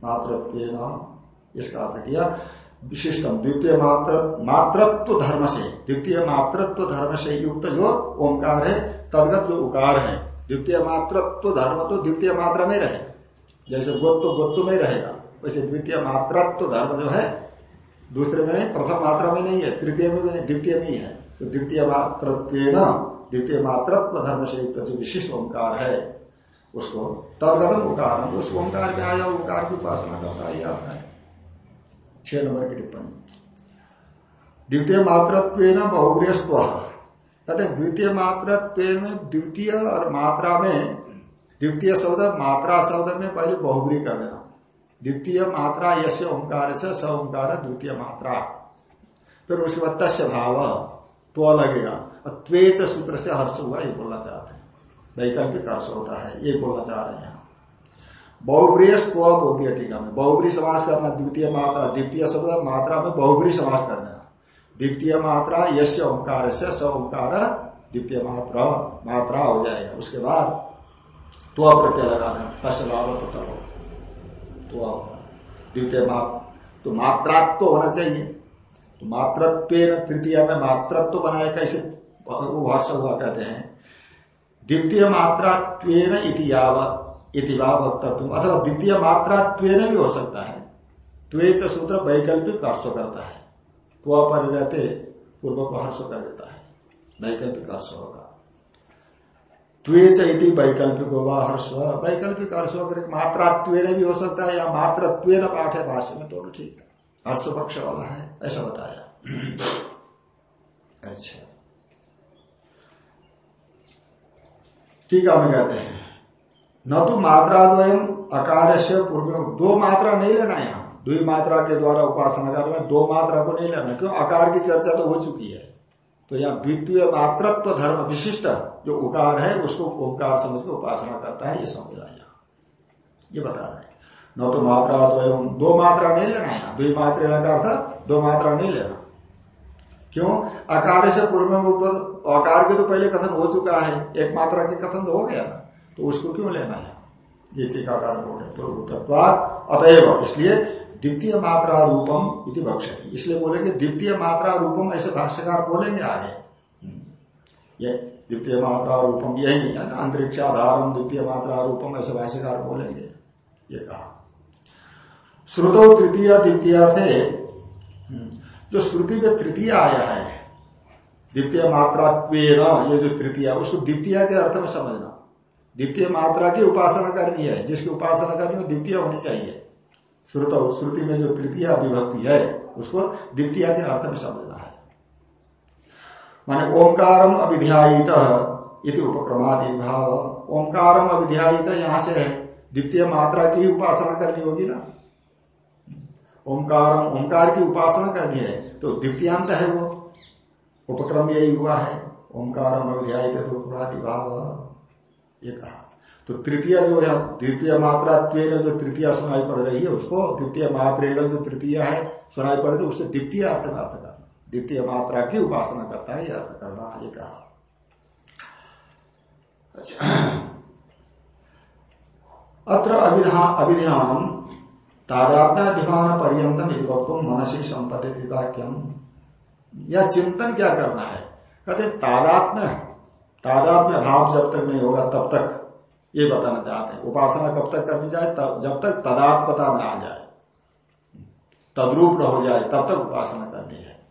Speaker 1: मातृत्व इसका अर्थ किया, विशिष्टम। द्वितीय मात्र मातृत्व धर्म से द्वितीय मातृत्व धर्म से युक्त जो ओंकार है, तदगत जो उकार है द्वितीय मात्रत्व धर्म तो द्वितीय मात्रा में रहेगा जैसे गोत्व गोत्व में रहेगा। वैसे द्वितीय मात्रत्व धर्म जो है, दूसरे में नहीं, प्रथम मात्रा में नहीं है, तृतीय में भी नहीं, द्वितीय में ही है। तो द्वितीय मातृत्व द्वितीय मातृत्व धर्म से युक्त जो विशिष्ट ओंकार है, उसको तदगतम ओंकार, उस ओंकार में आया ओंकार की उपासना करता है, याद है छह नंबर की टिप्पणी। द्वितीय मातृत्व बहुग्रस्त कहते द्वितीय मात्रा में द्वितीय और मात्रा में, द्वितीय शब्द मात्रा शब्द में पहले बहुबरी कर देना। द्वितीय मात्रा यश ओंकार से, स ओंकार द्वितीय मात्रा। फिर उसके बाद तस्य भाव तो लगेगा। और त्वेच सूत्र से हर्ष हुआ, ये बोलना चाहते हैं। वैकल्पिक हर्ष होता है, ये बोलना चाह रहे हैं। बहुब्री स्व बोल दिया टीका में बहुब्री समास करना, द्वितीय मात्रा, द्वितीय शब्द मात्रा में बहुब्री समास कर देना। द्वितीय मात्रा यश ओंकार से स ओंकार द्वितीय मात्रा मात्रा हो जाएगा। उसके बाद तो प्रत्यय लगा देना लाभ तो तो द्वितीय माप तो मात्रात्व तो होना चाहिए। तो मातृत्व तृतीय में मातृत्व बनाए कैसे हर्ष हुआ कहते हैं। द्वितीय मात्रात्व इतिवा वक्तव्य अथवा द्वितीय मात्रात्व भी हो सकता है। त्वेच सूत्र वैकल्पिक हर्ष करता है। तो पर रहते पूर्व को हर्ष कर देता है। वैकल्पिक हर्ष होगा त्वेच यदि वैकल्पिक होगा हर्ष। वैकल्पिक हर्ष होकर मात्रात्व भी हो सकता है या मात्रत्व पाठ है, भाष्य में तो ठीक है। हर्ष पक्ष वाला है, ऐसा बताया। अच्छा। ठीक है, हमें कहते हैं। न तो मात्रा द्वयम अकार से पूर्व दो मात्रा नहीं लेना यहाँ। द्वि मात्रा के द्वारा उपासना करना दो मात्रा को नहीं लेना, क्यों? आकार की चर्चा तो हो चुकी है। तो यहाँ द्वितीय मात्रत्व धर्म विशिष्ट जो उकार है, उसको ओंकार समझ के उपासना करता है, ये समझ रहा यहाँ। ये बता रहे न तो मात्रा तो दो मात्रा नहीं लेना यहाँ। द्वि मात्रा का अर्थ, दो मात्रा नहीं लेना। क्यों? आकार से पूर्व में मुक्त आकार के तो पहले कथन हो चुका है, एक मात्रा के कथन तो हो गया ना। तो उसको क्यों लेना है? ये टीकाकार बोल रहे पूर्व पूर्वभूतत्वाद अतएव। इसलिए द्वितीय मात्रा रूपम इति भक्षति इसलिए बोलेंगे द्वितीय मात्रा रूपम ऐसे भाष्यकार बोलेंगे आगे। ये द्वितीय मात्रा रूपम यही है ना अंतरिक्षाधारम द्वितीय मात्रा रूपम ऐसे भाष्यकार बोलेंगे। ये कहा। श्रुतो तृतीय द्वितीय थे जो श्रुति में तृतीय आया है, द्वितीय मात्रा ये जो तृतीय, उसको द्वितीय के अर्थ में समझना। द्वितीय मात्रा की उपासना करनी है, जिसकी उपासना करनी हो, द्वितीय होनी चाहिए। श्रुत श्रुति में जो तृतीय विभक्ति है, उसको द्वितीय के अर्थ में समझना है। माने ओंकारम अविध्यायित इति उपक्रमादि भाव ओंकारम अविध्यायित यहाँ से है द्वितीय मात्रा की उपासना करनी होगी ना। ओंकार ओंकार की उपासना करनी है तो द्वितीयांत है वो। उपक्रम यही हुआ है ओंकार अध्याय भाव ये कहा। तो तृतीय जो है, द्वितीय मात्रा जो तृतीय सुनाई पड़ रही है, उसको द्वितीय मात्रा जो तृतीय है, सुनाई पड़ रही है उससे द्वितीय अर्थ में अर्थ करना। द्वितीय मात्रा की उपासना करता है, यह अर्थ करना ये कहा। अच्छा। अत्र अभिधान तादात्म्याभिमान यदि वक्तुम मनसी संपत्ति वाक्यम या चिंतन क्या करना है? कहते तादात्म्य तादात्म्य भाव जब तक नहीं होगा, तब तक ये बताना चाहते हैं। उपासना कब तक करनी जाए? तब जब तक तदात्मता न आ जाए। तद्रूप न हो जाए, तब तक उपासना करनी है।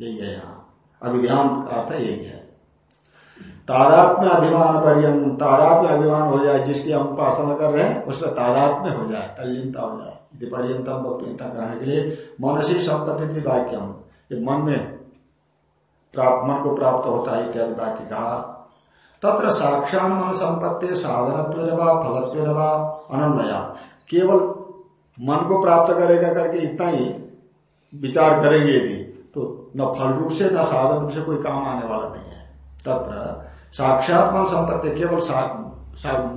Speaker 1: यही है यहाँ। अभिध्यान का अर्थ यही है। तादात्म्य अभिमान पर्यंत, तादात्म्य अभिमान हो जाए, जिसकी हम उपासना कर रहे हैं, उसमें तादात्म्य हो जाए, तल्लीनता हो जाए। यदि पर्यंतम वक्तुता कहने के लिए मनसी संपत्ति वाक्यम। ये मन में प्राप्त मन को प्राप्त होता है इत्यादि वाक्य कहा। तत्र साक्षात मन संपत्ति साधनत्व फलत्व अनन्वया। केवल मन को प्राप्त करेगा करके इतना ही विचार करेंगे यदि तो न फल रूप से, न साधन रूप से कोई काम आने वाला नहीं है। तत्र साक्षात मन संपत्ति केवल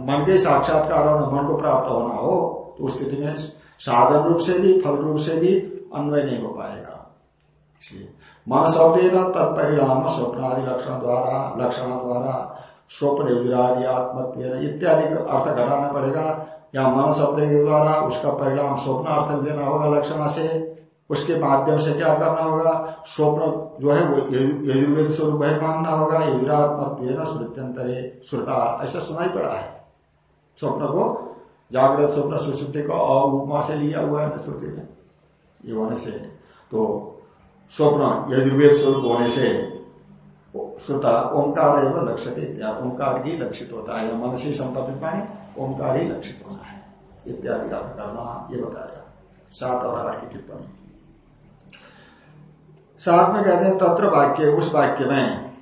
Speaker 1: मन के साक्षात्कार मन को प्राप्त होना हो तो उस स्थिति में साधन रूप से भी, फल रूप से भी अन्वय नहीं हो पाएगा। इसलिए मन शब्द तत्परिणाम स्वप्न आदि लक्षण द्वारा लक्षण द्वारा स्वप्न विरादि आत्मत्व इत्यादि अर्थ घटाना पड़ेगा। या मन शब्द के द्वारा उसका परिणाम स्वप्न अर्थ लेना होगा लक्षण से। उसके माध्यम से क्या करना होगा? स्वप्न जो है वो यजुर्वेद स्वरूप है मानना होगा। यजुरात्मत्व श्रुत्यंतरे श्रुता ऐसा सुनाई पड़ा है। स्वप्न को जागृत स्वप्न सुश्रुति को अमा से लिया हुआ है श्रुति में। ये होने से तो स्वप्न यजुर्वेद स्वरूप होने से श्रुता, ओंकार एवं लक्षित ओंकार ही लक्षित होता है मन से संपत्ति माने ओंकार ही लक्षित होना है, इत्यादि अर्थ करना ये बताया। सात और आठ की टिप्पणी। साथ में कहते हैं, तत्र वाक्य, उस वाक्य में,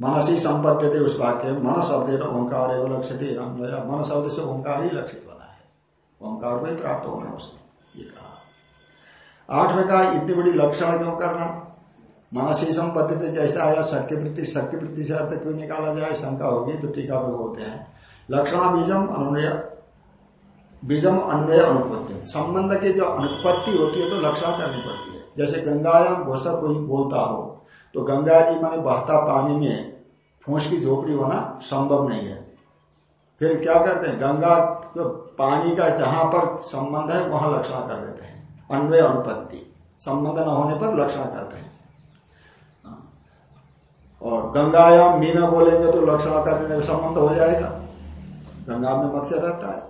Speaker 1: मनसी संपत्ति थे उस वाक्य में, मन शब्द ओंकार एवं लक्षित मन शब्द से ओंकार ही लक्षित होना है। ओंकार को ही प्राप्त होना उसने ये कहा। आठ में कहा, इतनी बड़ी लक्षण क्यों करना? मनसी संपत्ति जैसा आया शक्ति वृत्ति शक्ति वृत्ति से अर्थ क्यों निकाला जाए, शंका होगी तो टीका में बोलते हैं। लक्षणा बीजम अनुय, बीजम अन्वय अनुपत्ति। संबंध की जो अनुपत्ति होती है तो लक्षणा करनी पड़ती है। जैसे गंगायाम घोषा कोई बोलता हो तो गंगा जी माने बहता पानी में फूस की झोपड़ी होना संभव नहीं है। फिर क्या करते हैं? गंगा तो पानी का जहाँ पर संबंध है, वहाँ लक्षण कर देते हैं। अन्वय अनुपत्ति। संबंध न होने पर लक्षण करते हाँ। और गंगायाम मीना बोलेंगे तो लक्षण करने में संबंध हो जाएगा। गंगा में मत्स्य रहता है,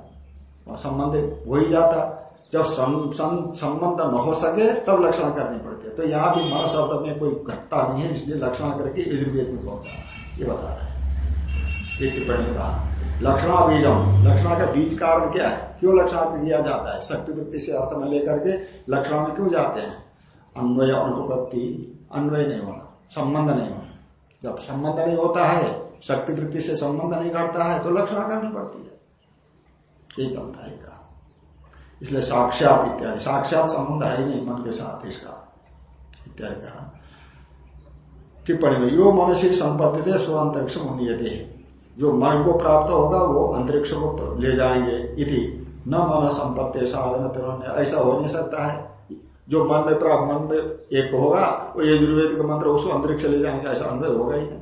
Speaker 1: और संबंध हो ही जाता। जब संबंध न हो सके, तब लक्षण करनी पड़ती है। तो यहाँ भी मन शब्द में कोई घटता नहीं है, इसलिए लक्षण करके यजुर्वेद में पहुँचा। ये बता रहे हैं। एक टिप्पणी कहा लक्षणा बीजम लक्षणा का बीज कारण क्या है? क्यों लक्षण किया जाता है? शक्ति वृत्ति से अर्थ में लेकर के लक्षणा में क्यों जाते हैं? अन्वय अनुपत्ति। अन्वय नहीं होना, संबंध नहीं होना। जब संबंध नहीं होता है, शक्ति वृत्ति से संबंध नहीं करता है तो लक्षणा करनी पड़ती है। यही चलता है इसलिए साक्षात इत्यादि, साक्षात संबंध है नहीं मन के साथ इसका। इत्यादि कहा टिप्पणी में, यो मनुष्य संपत्ति थे सो अंतरिक्ष जो मन को प्राप्त होगा, वो अंतरिक्ष को ले जाएँगे। इति न मन संपत्ति साधन ऐसा हो नहीं सकता है। जो मन में प्राप्त मन में एक होगा, वो यजुर्वेद का मंत्र उसको अंतरिक्ष ले जाएँगे, ऐसा अनुभव होगा ही नहीं।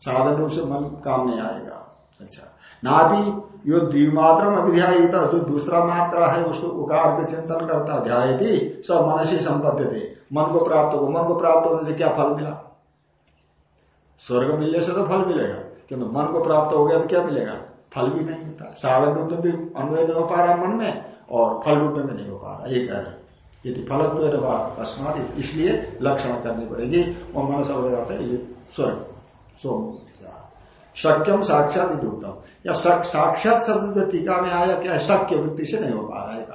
Speaker 1: साधन रूप से मन काम नहीं आएगा। अच्छा। नापी यो द्विमात्र अभिध्यायित, जो दूसरा मात्रा है, उसको उकार के चिंतन करता ध्याय थी सब मन से संपत्ति थे। मन को प्राप्त हो मन को प्राप्त होने से क्या फल मिला? स्वर्ग मिलने से तो फल मिलेगा। किंतु मन को प्राप्त हो गया तो क्या मिलेगा? फल भी नहीं मिलता। साधन रूप में भी अन्वय नहीं हो पा रहा मन में, और फल रूप में भी नहीं हो पा रहा। ये कह रहे यदि फल अस्मात इसलिए लक्षण करनी पड़ेगी। और मन सब जाता है, ये स्वर्ग सोम शक्यम साक्षात उत्तम या साक्षात शब्द जो टीका में आया क्या शक्य वृत्ति से नहीं हो पा रहा है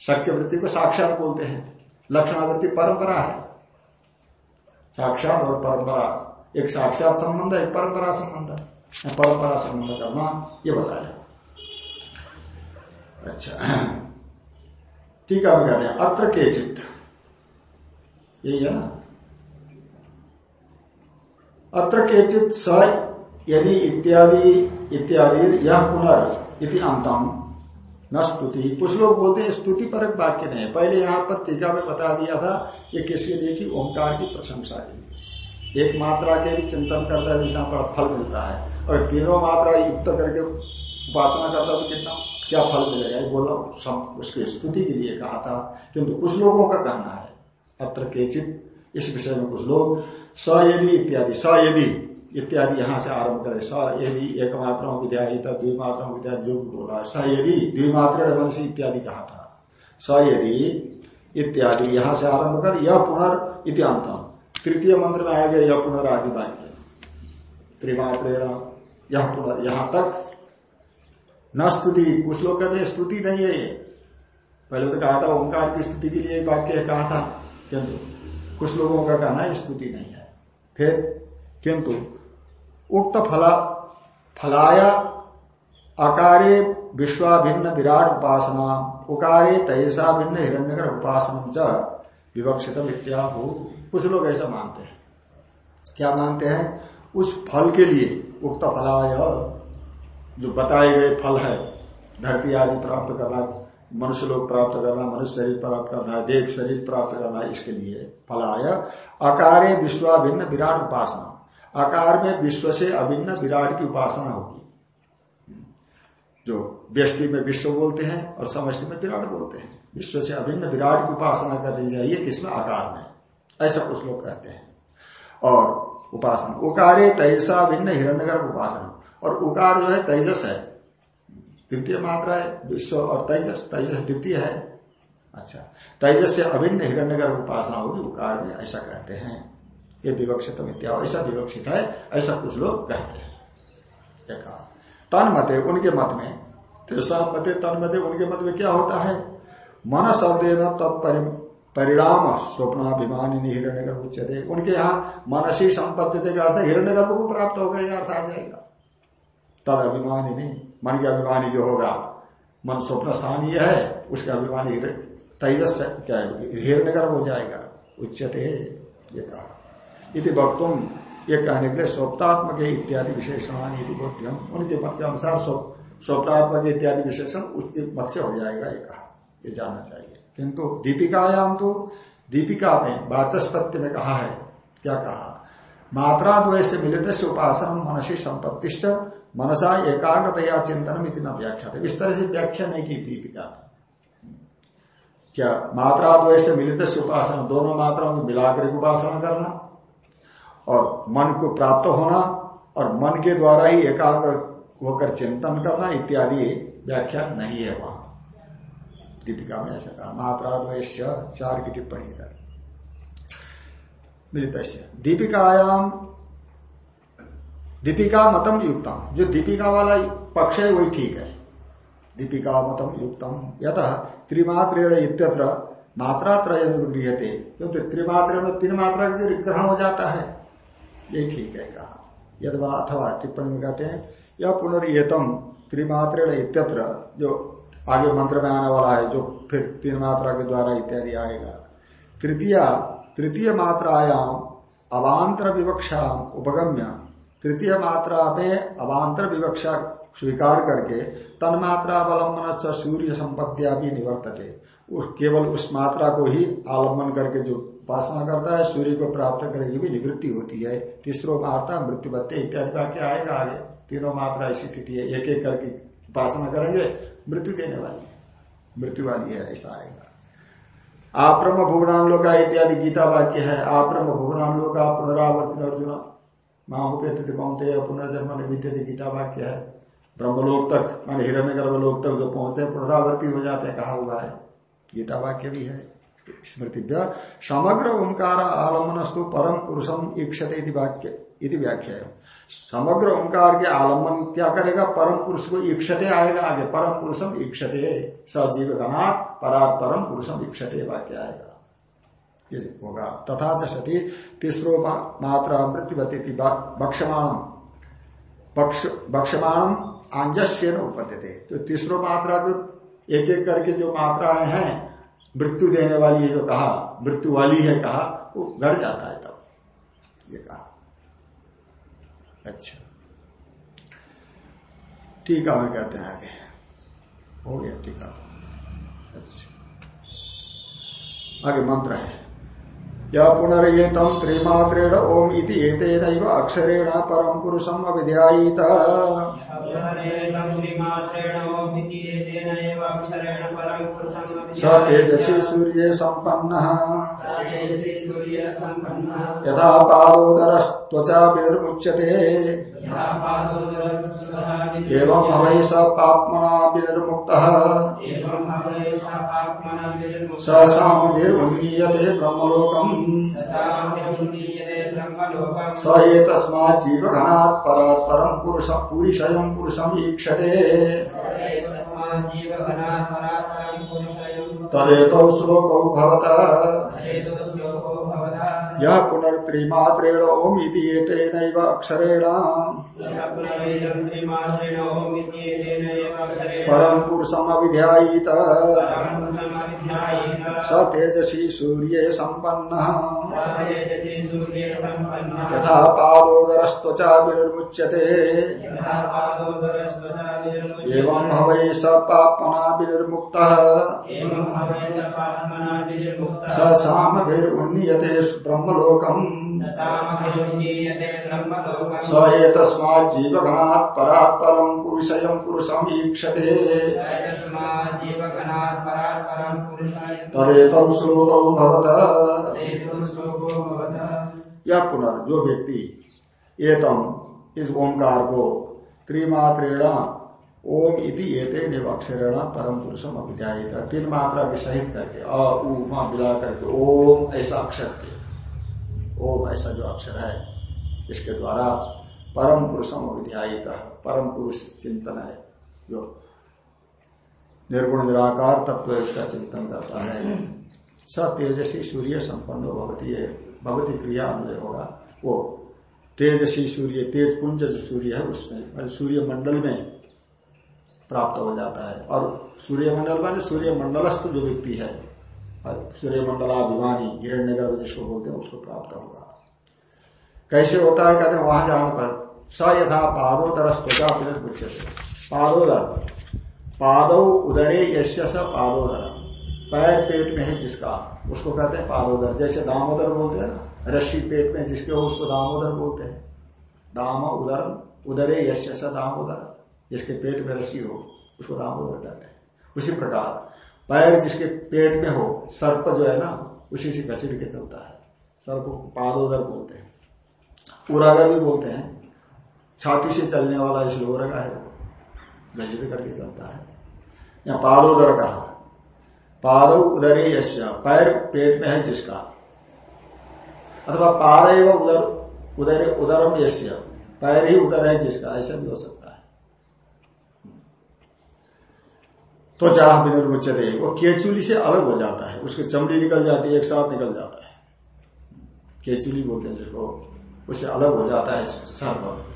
Speaker 1: शक्य वृत्ति को साक्षात बोलते हैं। लक्षणावृत्ति परंपरा है। साक्षात और परंपरा, एक साक्षात संबंध एक परंपरा संबंध है। परंपरा संबंध करना, ये बताया अच्छा। टीका में कहते हैं, अत्र के चित्त यही है ना? अत्र के चित्त स यदि इत्यादि इत्यादि यह पुनर् इति अंतम न स्तुति। कुछ लोग बोलते हैं, स्तुति पर एक वाक्य नहीं पहले यहाँ पर टीका में बता दिया था ये किसके लिए कि ओंकार की प्रशंसा के लिए। एक मात्रा के लिए चिंतन करता है जितना बड़ा फल मिलता है। और तीनों मात्रा युक्त करके उपासना करता तो कितना, क्या फल मिलेगा? ये बोला उसकी स्तुति के लिए कहा था, किंतु कुछ लोगों का कहना है। अत्र केचित, इस विषय में कुछ लोग, स यदि इत्यादि, स यदि, इत्यादि यहाँ से आरंभ करे। स यदि एक मात्रा विद्यायिता द्विमात्रा विद्या, जो भी बोला स यदि द्विमात्र वंशी इत्यादि कहा था। स यदि, इत्यादि यहाँ से आरंभ कर, यह पुनर् इत्यांतम तृतीय मंत्र में आएगा यह पुनर् आदि वाक्य त्रिमात्र यह पुनर्, यहाँ तक न स्तुति, कुछ लोग कहते हैं स्तुति नहीं है ये। पहले तो कहा था, ओंकार की स्तुति के लिए वाक्य कहा था, किंतु, कुछ लोगों का कहना है, स्तुति नहीं है। फिर, किंतु, उक्त फला, फलाया, अकारे विश्वाभिन्न विराट उपासना, उकारे तैसा भिन्न हिरण्यकर उपासना च, विवक्षित हो। कुछ लोग ऐसा मानते हैं। क्या मानते हैं? उस फल के लिए, उक्त फलाय जो बताए गए फल है, धरती आदि प्राप्त करना, मनुष्य लोग प्राप्त करना, मनुष्य शरीर प्राप्त करना है देव शरीर प्राप्त करना, इसके लिए फल आया। अकारे विश्वाभिन्न विराट उपासना। आकार में विश्व से अभिन्न विराट की उपासना होगी। जो व्यष्टि में विश्व बोलते हैं और समष्टि में विराट बोलते हैं। विश्व से अभिन्न विराट की उपासना करनी चाहिए किसमें? आकार में। ऐसा कुछ लोग कहते हैं। और उपासना। उकारे तेजसा भिन्न हिरण्यगर उपासना। और उकार जो है तेजस है। द्वितीय मात्रा है, विश्व और तेजस तेजस द्वितीय है। अच्छा तेजस से अभिन्न हिरण्यगर उपासना होगी उकार में ऐसा कहते हैं। ये विवक्षित मिथ्या, ऐसा विवक्षित है, ऐसा कुछ लोग कहते हैं। कहा। तन मते, उनके मत में तेसा मते, तन मते, उनके मत में क्या होता है? मन शब्द न तत्परिणाम स्वप्नाभिमानी हिरण्यगर उच्चते उनके यहाँ मनसी संपत्ति का अर्थ हिरण्यगर्भ को प्राप्त होगा यह अर्थ आ जाएगा। तद अभिमानी नहीं, मन के अभिमानी जो होगा, मन स्वप्न स्थानीय है, उसका अभिमानी तेजस क्या है हिरण्यगर्भ हो जाएगा। उच्चते ये कहा। इति वक्तुम ये कहने के लिए स्वप्तात्मक इत्यादि विशेषण बोध्यम उनके मत के अनुसार स्वप्नात्मक इत्यादि विशेषण उसके मत से हो जाएगा, ये कहा। ये जानना चाहिए। किंतु दीपिकायाम तो दीपिका में वाचस्पत्य में कहा है, क्या कहा? मात्रा द्वय से मिलित से उपासन मनसी संपत्ति मनसा एकाग्रतया चिंतन इतना व्याख्या था इस तरह से व्याख्या नहीं की दीपिका। क्या मात्रा द्वय से मिलित उपासना, दोनों मात्राओं में मिलाकर उपासना करना और मन को प्राप्त होना और मन के द्वारा ही एकाग्र होकर चिंतन करना इत्यादि व्याख्या नहीं है वहाँ। दीपिका में ऐसा कहा मात्रा द्वैश्य चार की टिप्पणी इधर मिलित दीपिकायाम दीपिका मतम युक्तम। जो दीपिका वाला पक्ष है, वही ठीक है। दीपिका मतम युक्तम। यथ त्रिमात्रेण इत्यत्र मात्रा त्रय गृह थे क्योंकि त्रिमात्र में तीन मात्रा ग्रहण हो जाता है। ये ठीक है कहा। यदवा अथवा टिप्पणी में कहते हैं, यह पुनर्तम त्रिमात्रेण इत्यत्र जो आगे मंत्र में आने वाला है, जो फिर तीन मात्रा के द्वारा इत्यादि आएगा। तृतीय तृतीय मात्रायाम अवांतर विवक्षा उपगम्य तृतीय मात्रा में अवांतर विवक्षा स्वीकार करके तन्मात्रा अवलंबन सूर्य संपत्तिया भी निवर्तते। केवल उस मात्रा को ही आलंबन करके जो उपासना करता है, सूर्य को प्राप्त करने की भी निवृत्ति होती है। तीसरो मार्ता मृत्यु बत्ते इत्यादि वाक्य आएगा आगे? तीनों मात्रा ऐसी स्थिति है। एक एक करके उपासना करेंगे, मृत्यु देने वाली है। मृत्यु वाली है, ऐसा आएगा। आप्रम भुवनालोका इत्यादि गीता वाक्य है। आप्रम भुवनालोका पुनरावर्तन अर्जुन। महामुपेत कौनते पुनर्जन्म विद्यते गीता वाक्य है? ब्रह्मलोक तक, मान हिरण्य गर्भलोक तक जो पहुँचते हैं पुनरावर्ती हो जाते हैं, कहा हुआ है। गीता वाक्य भी है? स्मृति समग्र ओंकार आलम्बनस्तु परम पुरुषम ईक्षते वाक्य, इति व्याख्या है। समग्र ओंकार के आलंबन क्या करेगा? परम पुरुष को ईक्षते आएगा आगे। परम पुरुषम ईक्षते, सजीव परात परम पुरुषम ईक्षते वाक्य आएगा। ये होगा। तथा सती तीसरो मात्रा मृत्युवती बक्षमाण बक्षमाण आंजस्य न उपद्यते। तो तीसरो मात्रा को एक एक करके जो मात्राएँ हैं, मृत्यु देने वाली है जो कहा, मृत्यु वाली है कहा, वो घट जाता है तब। ये कहा। अच्छा। टीका में कहते हैं आगे। हो गया टीका अच्छा। आगे मंत्र है। या पुनर्येतम त्रिमात्रेण ओम इति एतेन अक्षरेण परम पुरुषम अभिध्यायित। स तेजसी सूर्य संपन्न यथा पादोदर त्वचा विनिर्मुच्यते। एवं हवै स पाप्मना विनिर्मुक्त। स सामभिर्मुन्नीयते ब्रह्मलोकम्। स एतस्मात् जीवघनात् परात् परम् पुरुष पूरिशयम् पुरुषम् ईक्षते। तदेतौ श्लोकौ भवत। यह पुनर्त्रिमात्रेण ओम इति एतेनैव अक्षरेण। परम पुरुषम अभिध्यायीत स तेजसी सूर्य संपन्न यथा पादोदरस्त्वचा विनिर्मुच्यते। एवं हवै स पापना विनिर्मुक्त। स सामभिर्उन्नीयते ब्रह्मलोकम्। स एतस्मात् जीवगणात् परात् परम् पुरुषयम् पुरुषम् ईक्षते तदेतौ श्लोकौ भवत। यह पुनर् जो व्यक्ति एतम इस ओंकार को त्रिमात्रेण ओम इति एते निव अक्षरेण परम पुरुषम अभिध्यायित तीन मात्रा के सहित करके अ उ मिला करके ओम ऐसा अक्षर के। ओम ऐसा जो अक्षर है इसके द्वारा परम पुरुषम अभिध्यायित परम पुरुष चिंतन है जो निर्गुण निराकार तत्व इसका चिंतन करता है। स तेजसी सूर्य संपन्न भवती है भगवती क्रिया अनुय होगा। वो तेजसी सूर्य, तेज पुंज जो सूर्य है, उसमें सूर्य मंडल में प्राप्त हो जाता है। और सूर्य मंडल माने सूर्य मंडलस्थ जो व्यक्ति है सूर्य मंडलाभिमानी हिरण्य गर्भ जिसको बोलते हैं, उसको प्राप्त होगा। कैसे होता है, कहते हैं, वहाँ जाने पर स यथा पादोदर पुनर्पुच्य पादोदर पादो उदरे यश पादोदर पैर पेट में है जिसका, उसको कहते हैं पादोदर। जैसे दामोदर बोलते हैं ना, रस्सी पेट में जिसके हो उसको दामोदर बोलते हैं। दाम, उदर, उदरे यश दामोदर। जिसके पेट में रस्सी हो, उसको दामोदर कहते हैं। उसी प्रकार, पैर जिसके पेट में हो, सर्प जो है ना, उसी से घसीट के चलता है। सर्प पादोदर बोलते हैं। उरागर भी बोलते हैं, छाती से चलने वाला इसलिए उरागा है घसीट करके चलता है। या पादोदर कहा। पादो उदरे यश्य पैर पेट में है जिसका। अथवा पाद उदर उदर, उदरम यश्य पैर ही उदर है जिसका, ऐसा भी हो सकता है। तो चाह विनिर्मुचते वो केचुली से अलग हो जाता है, उसकी चमड़ी निकल जाती है, एक साथ निकल जाता है। केचुली बोलते हैं जिसको, उससे अलग हो जाता है सर्व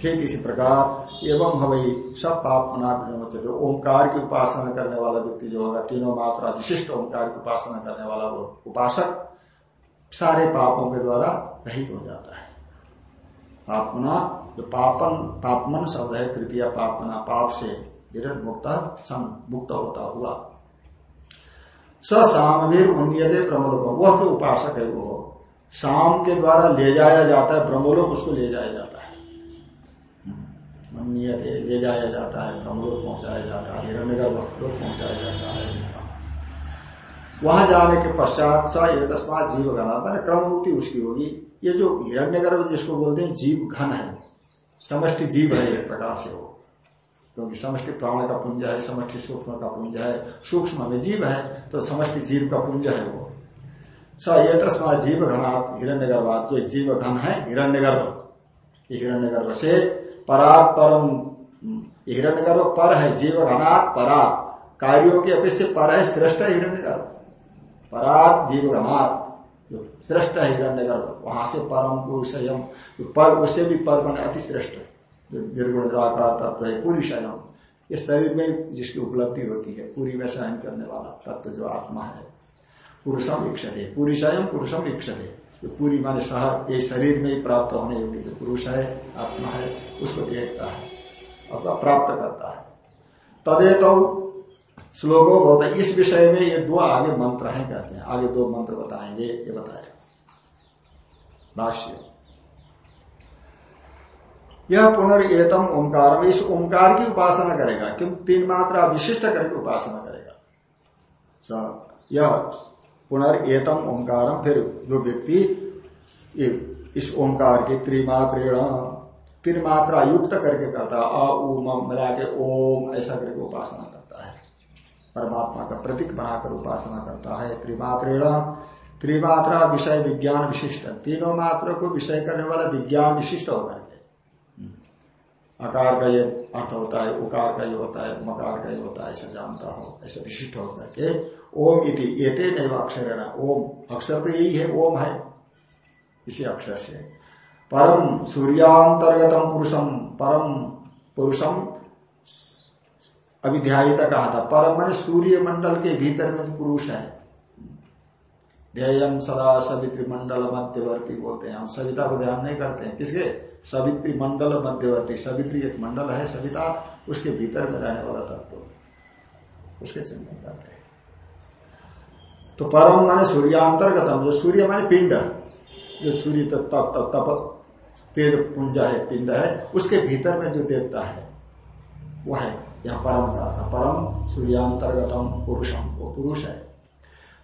Speaker 1: ठीक इसी प्रकार, एवं हवई सब पाप मना विनिर्मुचते ओंकार की उपासना करने वाला व्यक्ति जो होगा, तीनों मात्रा विशिष्ट ओंकार की उपासना करने वाला वो उपासक सारे पापों के द्वारा रहित हो जाता है। पापना, जो पापन, पापमन शब्द है, तृतीय पापना, पाप से विरत मुक्त मुक्त होता हुआ। स सामवीर उन्नयते ब्रह्मलोक वह जो उपासक है वो। शाम के द्वारा ले जाया जाता है ब्रह्मलोक उसको ले जाया जाता है। नियत ले जाया जाता है ब्रह्मलोक पहुँचाया जाता है हिरण्यगर लोक पहुँचाया जाता है। वहाँ जाने के पश्चात स ये जीव घन, मैंने क्रम मुक्ति उसकी होगी। ये जो हिरण्यगर्भ जिसको बोलते हैं, जीव घन है। समष्टि जीव है एक प्रकार से वो। क्योंकि समष्टि प्राण का पुंज है, समष्टि सूक्ष्म का पुंज है। सूक्ष्म में जीव है तो समष्टि जीव का पुंज है वो। स ये जीव घनात् हिरण्य गर्भात जो जीव घन है हिरण्य गर्भ हिरण्य गर्भ से परात परम हिरण्य गर्भ पर है, जीव घनात् परात। कार्यों की अपेक्षा पर है, श्रेष्ठ है हिरण्य गर्भ परात, जीव घनात् जो श्रेष्ठ है हिरण्य गर्भ वहाँ से परम पुरुष पर उससे भी पर बने अति श्रेष्ठ जो निर्गुण, निराकार, तत्व है, पूरी शयन ये शरीर में जिसकी उपलब्धि होती है, पूरी में सहन करने वाला तत्व जो आत्मा है। पुरुषम इक्षते पूरी शयन पुरुषम इक्षते पूरी माने शहर ये शरीर में ही प्राप्त होने योग्य जो पुरुष है, आत्मा है, उसको देखता है अथवा प्राप्त करता है। तदे तो श्लोको बहुत इस विषय में ये दो आगे मंत्र हैं कहते हैं। आगे दो मंत्र बताएँगे, ये बताए भाष्य। यह पुनर्तम ओंकार इस ओंकार की उपासना करेगा किंतु तीन मात्रा विशिष्ट करके उपासना करेगा। यह पुनर्तम ओंकार फिर जो व्यक्ति इस ओंकार की त्रिमात्रेण तीन मात्रा युक्त करके करता अ उम मिला के ओम, ऐसा करके उपासना करता है। परमात्मा का प्रतीक बनाकर उपासना करता है त्रिमात्रेण। त्रिमात्रा विषय विज्ञान विशिष्ट। तीनों मात्र को विषय करने वाला विज्ञान विशिष्ट होकर अकार का ये अर्थ होता है, उकार का ये होता है, मकार का ये होता है, ऐसा जानता हो, ऐसा विशिष्ट होकर के ओम इति एते नैव अक्षर है ओम। अक्षर तो यही है, ओम है। इसी अक्षर से। परम सूर्यांतर्गतम पुरुषम, परम पुरुषम अभिध्यायिता कहा था। परम मान सूर्य मंडल के भीतर में पुरुष है। ध्येयम सदा सवित्री मंडल मध्यवर्ती बोलते हैं। हम सविता को ध्यान नहीं करते हैं। किसके? सवित्री मंडल मध्यवर्ती सवित्री एक मंडल है, सविता उसके भीतर में रहने वाला तत्व। तो। उसके चिंतन करते हैं। तो परम माने सूर्यांतर्गतम, जो सूर्य माने पिंड। जो सूर्य तप तप तप तेज पुंज है, पिंड है, उसके भीतर में जो देवता है, वो है यह परम परम सूर्यांतर्गतम पुरुषम, वो पुरुष है।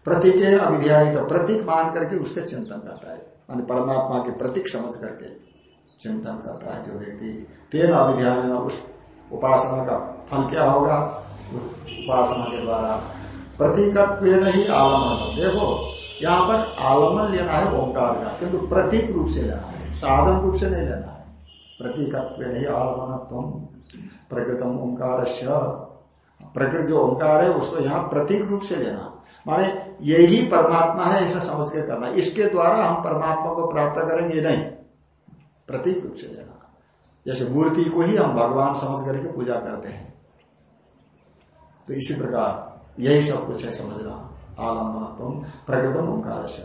Speaker 1: प्रतीक अभिध्याय तो प्रतीक मान करके उसके चिंतन करता है। मान परमात्मा के प्रतीक समझ करके चिंतन करता है जो व्यक्ति तेन अभिध्यान उस उपासना का फल क्या होगा? उपासना के द्वारा प्रतीकत्व नहीं आलमन देखो, यहाँ पर आलमन लेना है ओंकार का, किंतु प्रतीक रूप से लेना है, साधन रूप से नहीं लेना है। प्रतीकत्व नहीं आलमन प्रकृतम ओंकार प्रकृति जो ओंकार है, उसको यहाँ प्रतीक रूप से लेना। माने यही परमात्मा है, ऐसा समझ के करना। इसके द्वारा हम परमात्मा को प्राप्त करेंगे नहीं। प्रतीक रूप से लेना। जैसे मूर्ति को ही हम भगवान समझ करके पूजा करते हैं। तो इसी प्रकार यही सब कुछ है समझना। आलंबन प्रकृतम ओंकार से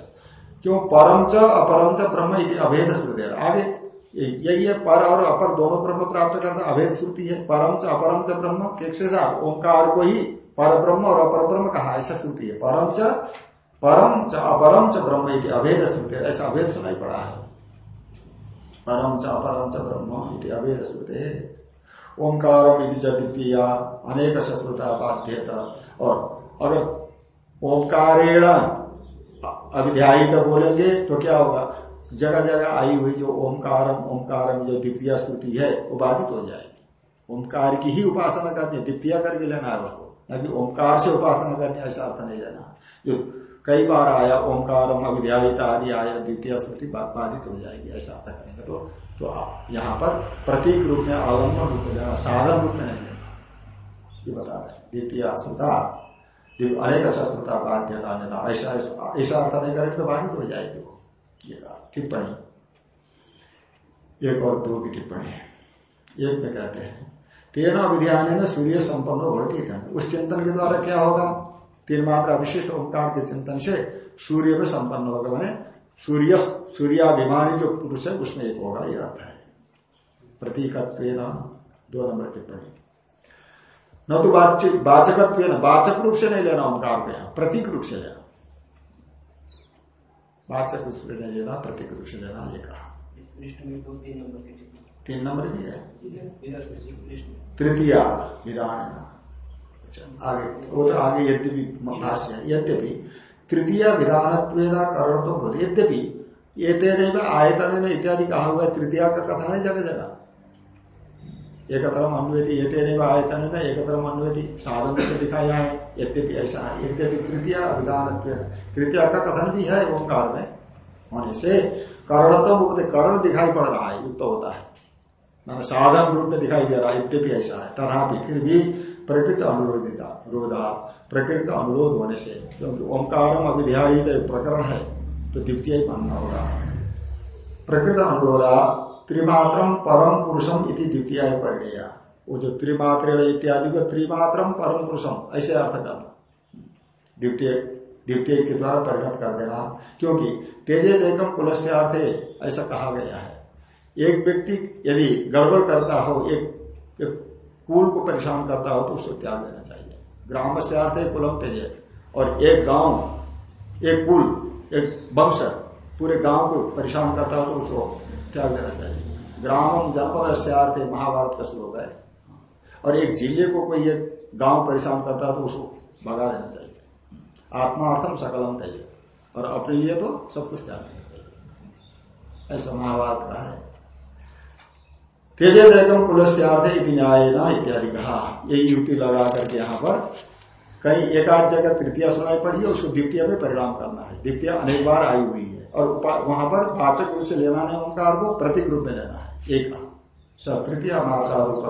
Speaker 1: क्यों? परम च, अपरम च ब्रह्म अभेद श्रुति आगे यही है, पर और अपर दोनों ब्रह्म प्राप्त करता, अभेद श्रुति है। परम च, अपरम च ब्रह्म के साथ ओंकार को ही पर ब्रह्म और अपर ब्रह्म कहा, ऐसा श्रुति है। परम च परम च, अपरम च ब्रह्म अभेद श्रुति ऐसा अभेद सुनाई पड़ा है। परम च, अपरम च ब्रह्म अभेद श्रुति ओंकार द्वितीय, अनेक सस्कृता बाध्यता। और अगर ओंकारेण अभिध्यायित बोलेंगे तो क्या होगा? जगह जगह आई हुई जो ओंकारम ओंकारम जो द्वितीय स्तुति है, वो बाधित हो जाएगी। ओंकार की ही उपासना करनी, द्वितीय करके लेना है उसको। न कि ओंकार से उपासना करनी, ऐसा अर्थ नहीं लेना। जो कई बार आया ओंकारम अभिध्यायित आदि आया, द्वितीय स्तुति बाधित हो जाएगी, ऐसा अर्थ करेंगे तो तो आप यहाँ पर प्रतीक रूप में आलंबन रूप में लेना, साधन रूप में नहीं लेना। ये बता रहे द्वितीय श्रुता अनेक शस्त्रता बाध्यता ऐसा ऐसा अर्थ नहीं करेंगे तो बाधित हो जाएगी टिप्पणी। एक और दो की टिप्पणी है। एक में कहते हैं, तेना विधियान सूर्य संपन्न होती था उस चिंतन के द्वारा क्या होगा? तीन मात्रा विशिष्ट ओंकार के चिंतन से सूर्य में संपन्न होगा। मैंने सूर्य, सूर्याभिमानी जो पुरुष है, उसमें एक होगा यह अर्थ है। प्रतीकत्व दो नंबर टिप्पणी। न तो वाचकत्व वाचक रूप से नहीं लेना ओंकार को यहाँ, प्रतीक रूप से लेना। वाचक से नहीं लेना प्रतीक रूप से लेना ये कहा। तीन नंबर भी है? तृतीय विधान है अच्छा आगे वो तो आगे यद्यपि भाष्य है। यद्यपि तृतीय विधान करण तो होते यद्यपि ये तेरे आयतन इत्यादि कहा हुआ है। तृतीय का कथन है जगह जगह। एकतरम अन्वेति ये तेरे में आयतन है एकतरम अन्वेति साधन में दिखाया है यद्यपि ऐसा है यद्यपि तृतीय विधान तृतीय का कथन भी है ओंकार में होने से करणत्व करण दिखाई पड़ रहा है युक्त होता है मैंने साधन रूप में दिखाई दे रहा है यद्यपि ऐसा है तथापि फिर भी प्रकृति अनुरोधिता रोधा प्रकृत अनुरोध होने से क्योंकि ओंकार अभिध्यायित प्रकरण है तो द्वितीय मानना होगा प्रकृत अनुरोधा त्रिमात्रम परम पुरुषम इति द्वितीय परिणय। वो जो त्रिमात्र इत्यादि को त्रिमात्रम परम पुरुषम ऐसे अर्थ करना। द्वितीय द्वितीय के द्वारा परिणत कर देना। क्योंकि तेजे देखम कुलस्यार्थे ऐसा कहा गया है। एक व्यक्ति यदि गड़बड़ करता हो एक, एक कुल को परेशान करता हो तो उसको त्याग देना चाहिए। ग्राम से अर्थ है कुलम तेजे। और एक गाँव एक कुल एक वंश पूरे गाँव को परेशान करता हो तो उसको त्याग देना चाहिए? ग्रामम जनपद अर्थ महाभारत का श्लोक है। और एक ज़िले को कोई एक गाँव परेशान करता है तो उसको भगा देना चाहिए। आत्मार्थम सकलम तय। और अपने लिए तो सब कुछ त्याग देना चाहिए? ऐसा महाभारत का है। तेजे देखम कुलस्यार्थ इति न्याय ना इत्यादि कहा। यही युक्ति लगा करके यहाँ पर कहीं एक आध जगह तृतीय सुनाई पड़ी है, उसको द्वितीय में परिणाम करना है। द्वितीय अनेक बार आई हुई है। और वहाँ पर वाचक रूप से लेना नहीं ओंकार को प्रतीक रूप में लेना है। एक तृतीय मात्रा रूप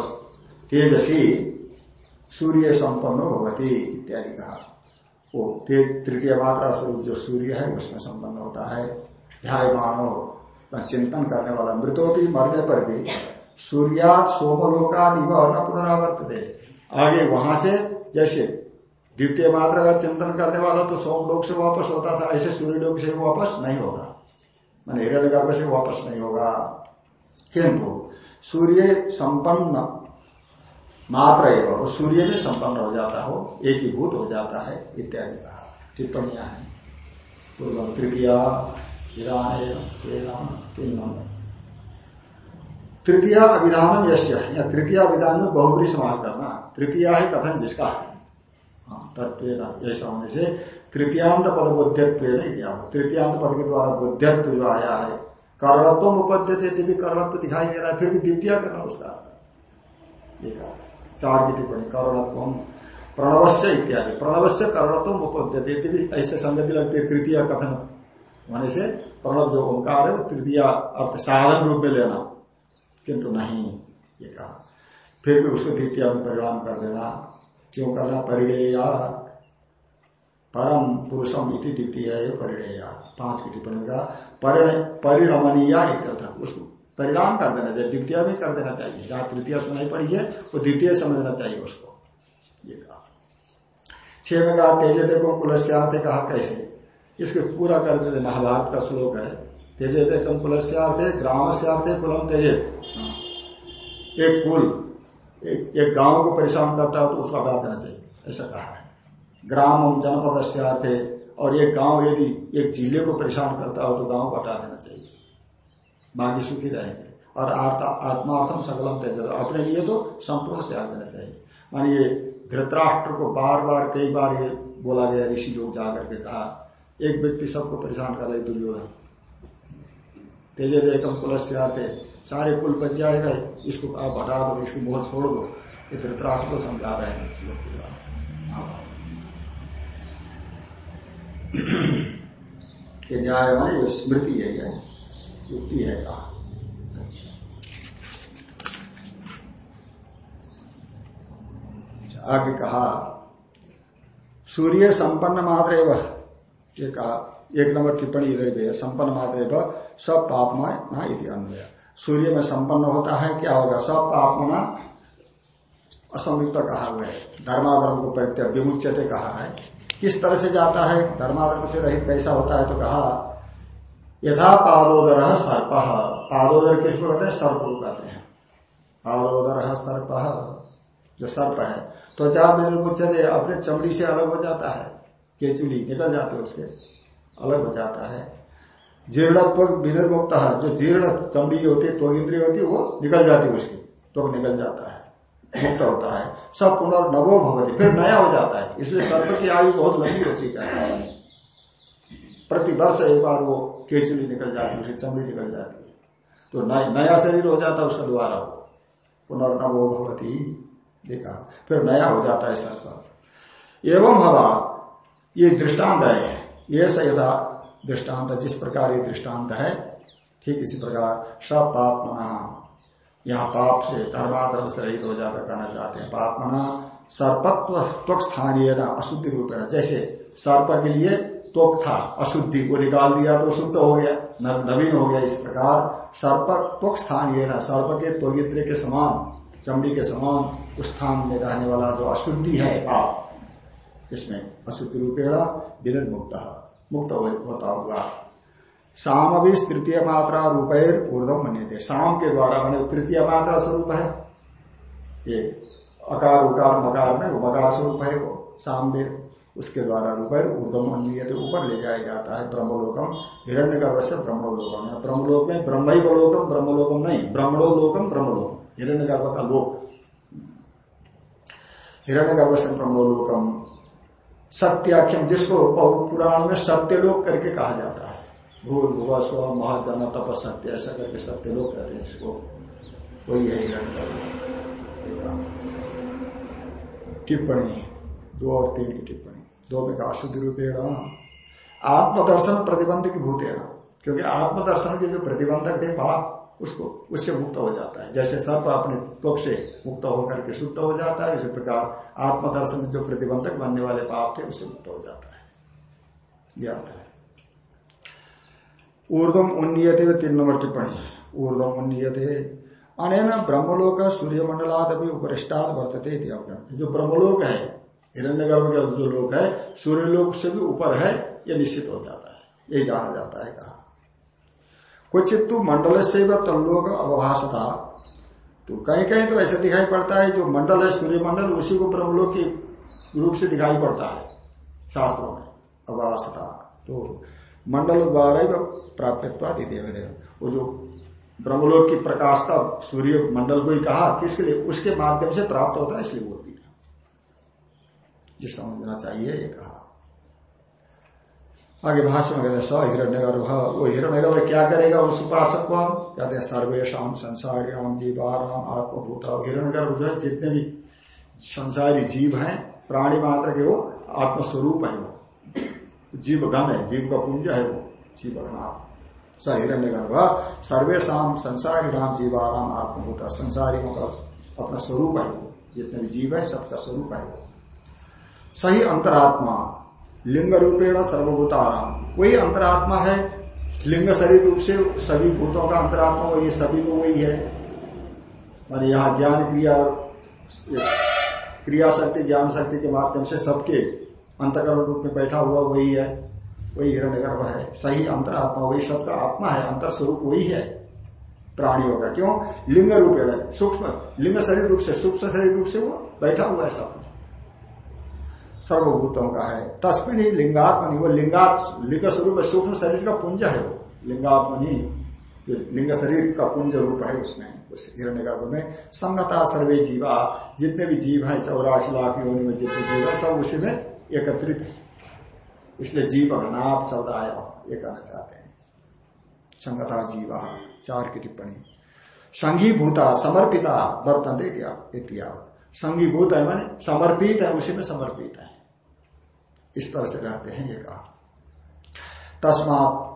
Speaker 1: तेजसी, सूर्य संपन्न भगवती इत्यादि कहा। वो तृतीय मात्रा स्वरूप जो सूर्य है, उसमें संपन्न होता है। ध्यायमानो चिंतन करने वाला मृतों भी मरने पर भी सूर्यात सोमलोकादि न पुनरावर्त आगे वहाँ से जैसे द्वितीय मात्रा का चिंतन करने वाला तो सोम सोमलोक से वापस होता था ऐसे सूर्य लोक से वापस नहीं होगा। मैंने हिरण्य गर्भ से वापस नहीं होगा। किंतु सूर्य संपन्न मात्र एवं सूर्य में संपन्न हो जाता हो एक ही भूत हो जाता है इत्यादि कहा। टिप्पणियाँ हैं। पूर्व तृतीया तृतीय तीन नंबर तृतीय अभिधान यश या तृतीय अभिधान में बहुबरी समाज करना। तृतीय है कथन जिसका हाँ, तत्व ऐसा होने से तृतीयांत पद बुद्धित्व तृतीयांत पद के द्वारा बुद्धित्व जो आया है कर्णत्व उपद्य भी कर्णत्व दिखाई दे रहा है फिर भी द्वितीय करना उसका एक चार की टिप्पणी कर्णत्व प्रणवश्य इत्यादि प्रणवश्य कर्णत्व उपद्य भी ऐसे संगति लगती है तृतीय कथन होने से प्रणव जो ओंकार है वो तृतीय अर्थ साधन रूप में लेना किंतु नहीं ये कहा फिर भी उसको द्वितीय में परिणाम कर देना क्यों करना परिणेया? परम पुरुषम इति द्वितीय परिणेया। पाँच की टिप्पणी का परिणमनीय इत्यर्थ उसको परिणाम कर देना चाहिए, द्वितीय में कर देना चाहिए। जहाँ तृतीय सुनाई पड़ी है, वो द्वितीय समझना चाहिए उसको। ये कहा। छह में कहा, तेजे देखो कुलस्यार्थ कहा कैसे? इसको पूरा कर देते महाभारत का श्लोक है। तेजे एकम कुलस्यार्थे ग्राम से कुलम तेजे। एक कुल। एक, एक गाँव को परेशान करता है तो उसको हटा देना चाहिए। ऐसा कहा है। ग्राम जनपद से और एक गाँव यदि एक ज़िले को परेशान करता हो तो गाँव को हटा देना चाहिए। बाकी सुखी रहेंगे। और आत्मार्थम सकलम तेज अपने लिए तो संपूर्ण त्याग देना चाहिए। मानिए धृतराष्ट्र को बार बार कई बार ये बोला गया ऋषि लोग जाकर के कहा एक व्यक्ति सबको परेशान कर रहे दुर्योधन। तेजे देखम कुलस्यार्थे। सारे कुल बच जाएगा इसको आप हटा दो इसकी मोह छोड़ दो। ये धृतराष्ट्र को समझा रहे हैं इस लोग के द्वारा। न्याय माने ये स्मृति है ये युक्ति है कहा। अच्छा, आगे कहा सूर्य संपन्न मात्र ये कहा एक नंबर टिप्पणी इधर भी है संपन्न मात्र सब पापमा ना इति अन्वय। सूर्य में संपन्न होता है, क्या होगा? सब पापमा असंयुक्त कहा हुआ है। धर्माधर्म को परित्याग विमुचते कहा है। किस तरह से जाता है? धर्माधर्म से रहित कैसा होता है तो कहा, यथा पादोदर सर्प। पादोदर किसको कहते हैं? सर्प को कहते हैं। पादोदर सर्प, जो सर्प है। त्वचा में निर्मुचते अपने चमड़ी से अलग हो जाता है। केचुली निकल जाते उसके, अलग हो जाता है। जीर्णत्व विनिर्मुक्त, जो जीर्ण चमड़ी होती है त्वग इंद्रिय होती है वो निकल जाती है उसकी त्वग निकल जाता है, मुक्त होता है। सब पुनर्नवो भवती, फिर नया हो जाता है। इसलिए सर्प की आयु बहुत लंबी होती है। प्रति वर्ष एक बार वो केचुली निकल जाती है उसकी चमड़ी निकल जाती है। तो नया शरीर हो जाता है, उसका द्वारा वो। पुनर्नवो भवती देखा फिर नया हो जाता है सर्प। एवं हवा ये दृष्टांत है। ये सयथा दृष्टांत, जिस प्रकार ये दृष्टांत है, ठीक इसी प्रकार सब पाप मना यहाँ पाप से धर्माधर्म से रहित हो जाता, कहना चाहते हैं पाप मना सर्पत्व त्वक स्थानीय न अशुद्धि रूपेण, जैसे सर्प के लिए त्वक था, अशुद्धि को निकाल दिया तो शुद्ध हो गया नवीन हो गया, इस प्रकार। सर्प त्वक स्थानीय न सर्प के त्वगित्र के समान, चमड़ी के समान, उस स्थान में रहने वाला जो अशुद्धि है पाप, इसमें अशुद्धि रूपेणा विनिर्मुक्त। मुक्त होता हुआ। साम भी तृतीय मात्रा रूपेर ऊर्धम मन्य थे शाम के द्वारा मैंने तृतीय मात्रा स्वरूप है। ये अकार, उकार, मकार में मकार स्वरूप है वो। साम भी उसके द्वारा रूपेर ऊर्धम मन्य थे ऊपर ले जाया जाता है ब्रह्मलोकम। हिरण्य गर्भ से ब्रह्मलोकम। है ब्रह्मलोक में ब्रह्म बलोकम ब्रह्मलोकम नहीं, ब्रह्मणोलोकम ब्रह्मलोकम हिरण्य गर्भ का लोक। हिरण्य गर्भ से ब्रह्मलोकम। सत्याख्यम, जिसको बहुत पुराण में सत्यलोक करके कहा जाता है। भूल, भुआ, स्व, महाजन, तप, सत्य, ऐसा करके सत्यलोक कहते हैं जिसको वही है टिप्पणी, दो और तीन की टिप्पणी। दो में कहा, शुद्ध रूपेण। आत्मदर्शन प्रतिबंध की भूतेण, क्योंकि आत्मदर्शन के जो प्रतिबंधक थे उसको, उससे मुक्त हो जाता है। जैसे सर्प अपने त्वक से मुक्त होकर के शुद्ध हो जाता है, इसी प्रकार आत्मदर्शन जो प्रतिबंधक बनने वाले पाप थे, उससे मुक्त हो जाता है। यह अर्थ है। ऊर्धम उन्नीयते में तीन नंबर टिप्पणी ऊर्धम उन्नीयते, अनेन ब्रह्मलोक सूर्य सूर्यमंडलाद भी उपरिष्टाद वर्तते जो ब्रह्मलोक है, हिरण्यगर्भ का जो लोक है, सूर्यलोक से भी ऊपर है यह निश्चित हो जाता है। यही जाना जाता है कहा। क्वचित मंडल से वह तल्लोक अवभाषता तो कहीं कहीं तो ऐसा दिखाई पड़ता है, जो मंडल है सूर्य मंडल उसी को ब्रह्मलोक के रूप से दिखाई पड़ता है, शास्त्रों में अवभाषता तो मंडल द्वारा ही प्राप्यत्वा देव वो जो ब्रह्मलोक की प्रकाशता सूर्य मंडल को ही कहा, किसके लिए? उसके माध्यम से प्राप्त होता है, इसलिए बोलती है। ये समझना चाहिए, ये कहा। आगे भाष्य में कहते स हिरण्य गर्भ वो हिरण्य गर्भ क्या करेगा उस उपासक को हम कहते हैं सर्वेशम संसारी राम जीवाराम आत्मभूत। हिरण्य गर्भ जो है, जितने भी संसारी जीव हैं, प्राणी मात्र के वो आत्मस्वरूप है वो। जीव घन है, जीव का पुंज है वो, जीव घन स हिरण्य गर्भ सर्वेशम संसारी राम जीवाराम आत्मभूत। संसारियों का अपना स्वरूप है वो, जितने भी जीव है, सबका स्वरूप है वो। सही अंतरात्मा लिंग रूपेण सर्वभूताराम वही अंतरात्मा है, लिंग शरीर रूप से सभी भूतों का अंतरात्मा वही सभी में वही है। मान यहाँ ज्ञान क्रिया और क्रिया शक्ति, ज्ञान शक्ति के माध्यम से सबके अंतकरण रूप में बैठा हुआ वही है, वही हिरण्य गर्भ है। सही अंतरात्मा, वही सबका आत्मा है अंतर स्वरूप वही है प्राणियों का। क्यों? लिंग रूपेण सूक्ष्म। लिंग शरीर रूप से, सूक्ष्म शरीर रूप से वो बैठा हुआ है सब। सर्वभूतों का है। तस्मिन ही लिंगात्मनि, वो लिंगात, लिंग स्वरूप सूक्ष्म शरीर का पुंज है वो। लिंगात्मनि लिंग शरीर का पुंज रूप है उसमें, उस हिरण्य गर्भ में। संगता सर्वे जीवा, जितने भी जीव हैं, चौरासी लाख योनि में जितने जीव है, सब उसी में एकत्रित है। इसलिए जीव अनाथ शब्द आया, ये कहना चाहते हैं। संगता जीवा, चार की टिप्पणी। संघीभूता समर्पिता वर्तन इत्यावत संगीभूत है माने समर्पित है उसी में समर्पित है। इस तरह से रहते हैं ये कहा। तस्मात,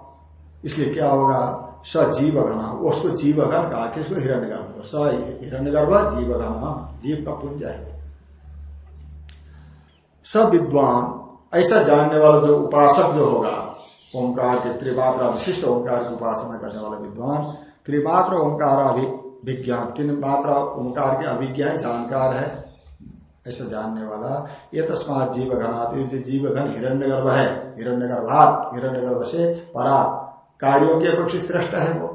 Speaker 1: इसलिए क्या होगा? स जीव घना उसको जीव घन कहा, किसको? हिरण्य गर्भ स हिरण्य गर्भ जीव घना जीव का पुंज है। स विद्वान, ऐसा जानने वाला जो उपासक जो होगा, ओंकार के त्रिमात्रा विशिष्ट ओंकार की उपासना करने वाला विद्वान त्रिमात्र ओंकार विज्ञान तीन मात्रा ओंकार के अभिज्ञा जानकार है ऐसा जानने वाला। ये तस्मात जीव घनात जीव घन हिरण्य गर्भ है। हिरण्य गर्भात हिरण्य गर्भ से परात। कार्यों के अपेक्षा श्रेष्ठ है वो।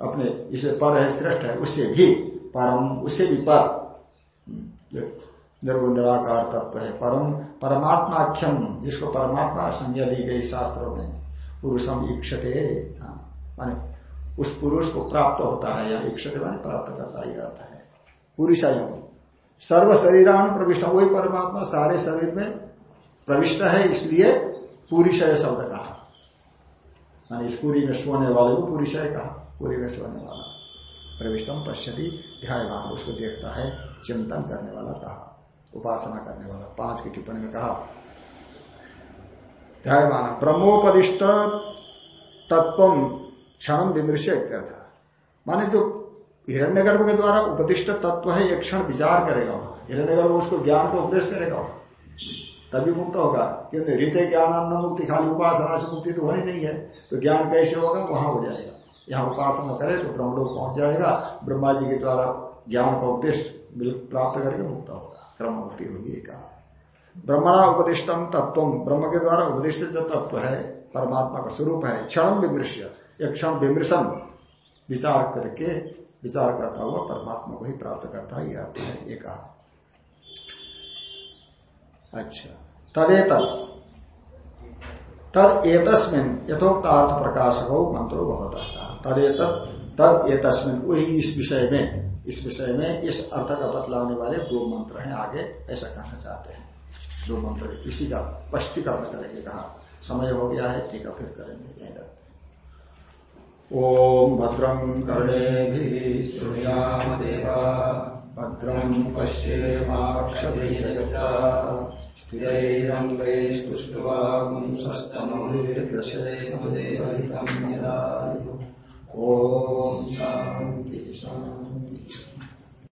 Speaker 1: अपने इसे पर है श्रेष्ठ है उससे भी परम उससे भी पर। निर्गुंधराकार तत्व है परम परमात्माख्यम जिसको परमात्मा संज्ञा दी गई शास्त्रों में। पुरुषम ईक्षते। हाँ, माने उस पुरुष को प्राप्त होता है या ईक्षते माने प्राप्त करता है अर्थ है। पुरुषायम सर्व शरीरान प्रविष्ट वही परमात्मा सारे शरीर में प्रविष्ट है, इसलिए पुरुषय शब्द कहा। इस पूरी में सोने वाले को पुरुषय कहा, पूरी में सोने वाला। प्रविष्टम पश्यति ध्यान उसको देखता है, चिंतन करने वाला कहा, उपासना करने वाला, पाँच की टिप्पणी में कहा। ध्यान ब्रह्मोपदिष्ट तत्व क्षण विमृश्य माने जो हिरण्यगर्भ के द्वारा उपदिष्ट तत्व है एक क्षण विचार करेगा वहाँ। हिरण्यगर्भ उसको ज्ञान को उपदेश करेगा तभी मुक्त होगा। क्योंकि रीते ज्ञान न मुक्ति, खाली उपासना से मुक्ति तो होनी नहीं है। तो ज्ञान कैसे होगा? वहाँ हो जाएगा। यहाँ उपासना करे तो ब्रह्मलोक पहुँच जाएगा। ब्रह्मा जी के द्वारा ज्ञान का उपदेश प्राप्त करके मुक्त होगा। क्रम मुक्ति होगी कहा। ब्रह्मणा उपदिष्टम तत्व ब्रह्म के द्वारा उपदिष्ट जो तत्व है, परमात्मा का स्वरूप है, क्षण विमृश्य। एक क्षण विमृशन विचार करके विचार करता हुआ परमात्मा को ही प्राप्त करता है यह अर्थ है, ये कहा। अच्छा तदेत तद एतस्मिन यथोक्त अर्थ प्रकाशक हो मंत्रो बहुत कहा। तदेत तद एतस्मिन वही इस विषय में, इस विषय में इस अर्थ का बतलाने वाले दो मंत्र हैं आगे, ऐसा कहना चाहते हैं। दो मंत्र, इसी का स्पष्टीकरण करेंगे, कहा। समय हो गया है, ठीक है, फिर करेंगे यही रहते ओम भद्रं कर्णे श्रूयामदेवा भद्रं पश्येमाक्षभिर्यजत्रा स्थिरैरङ्गैस्तुष्ट्वागुंसस्तनभिर्व्यसेमदेवहितं यदायु ॐ शान्ति शान्ति।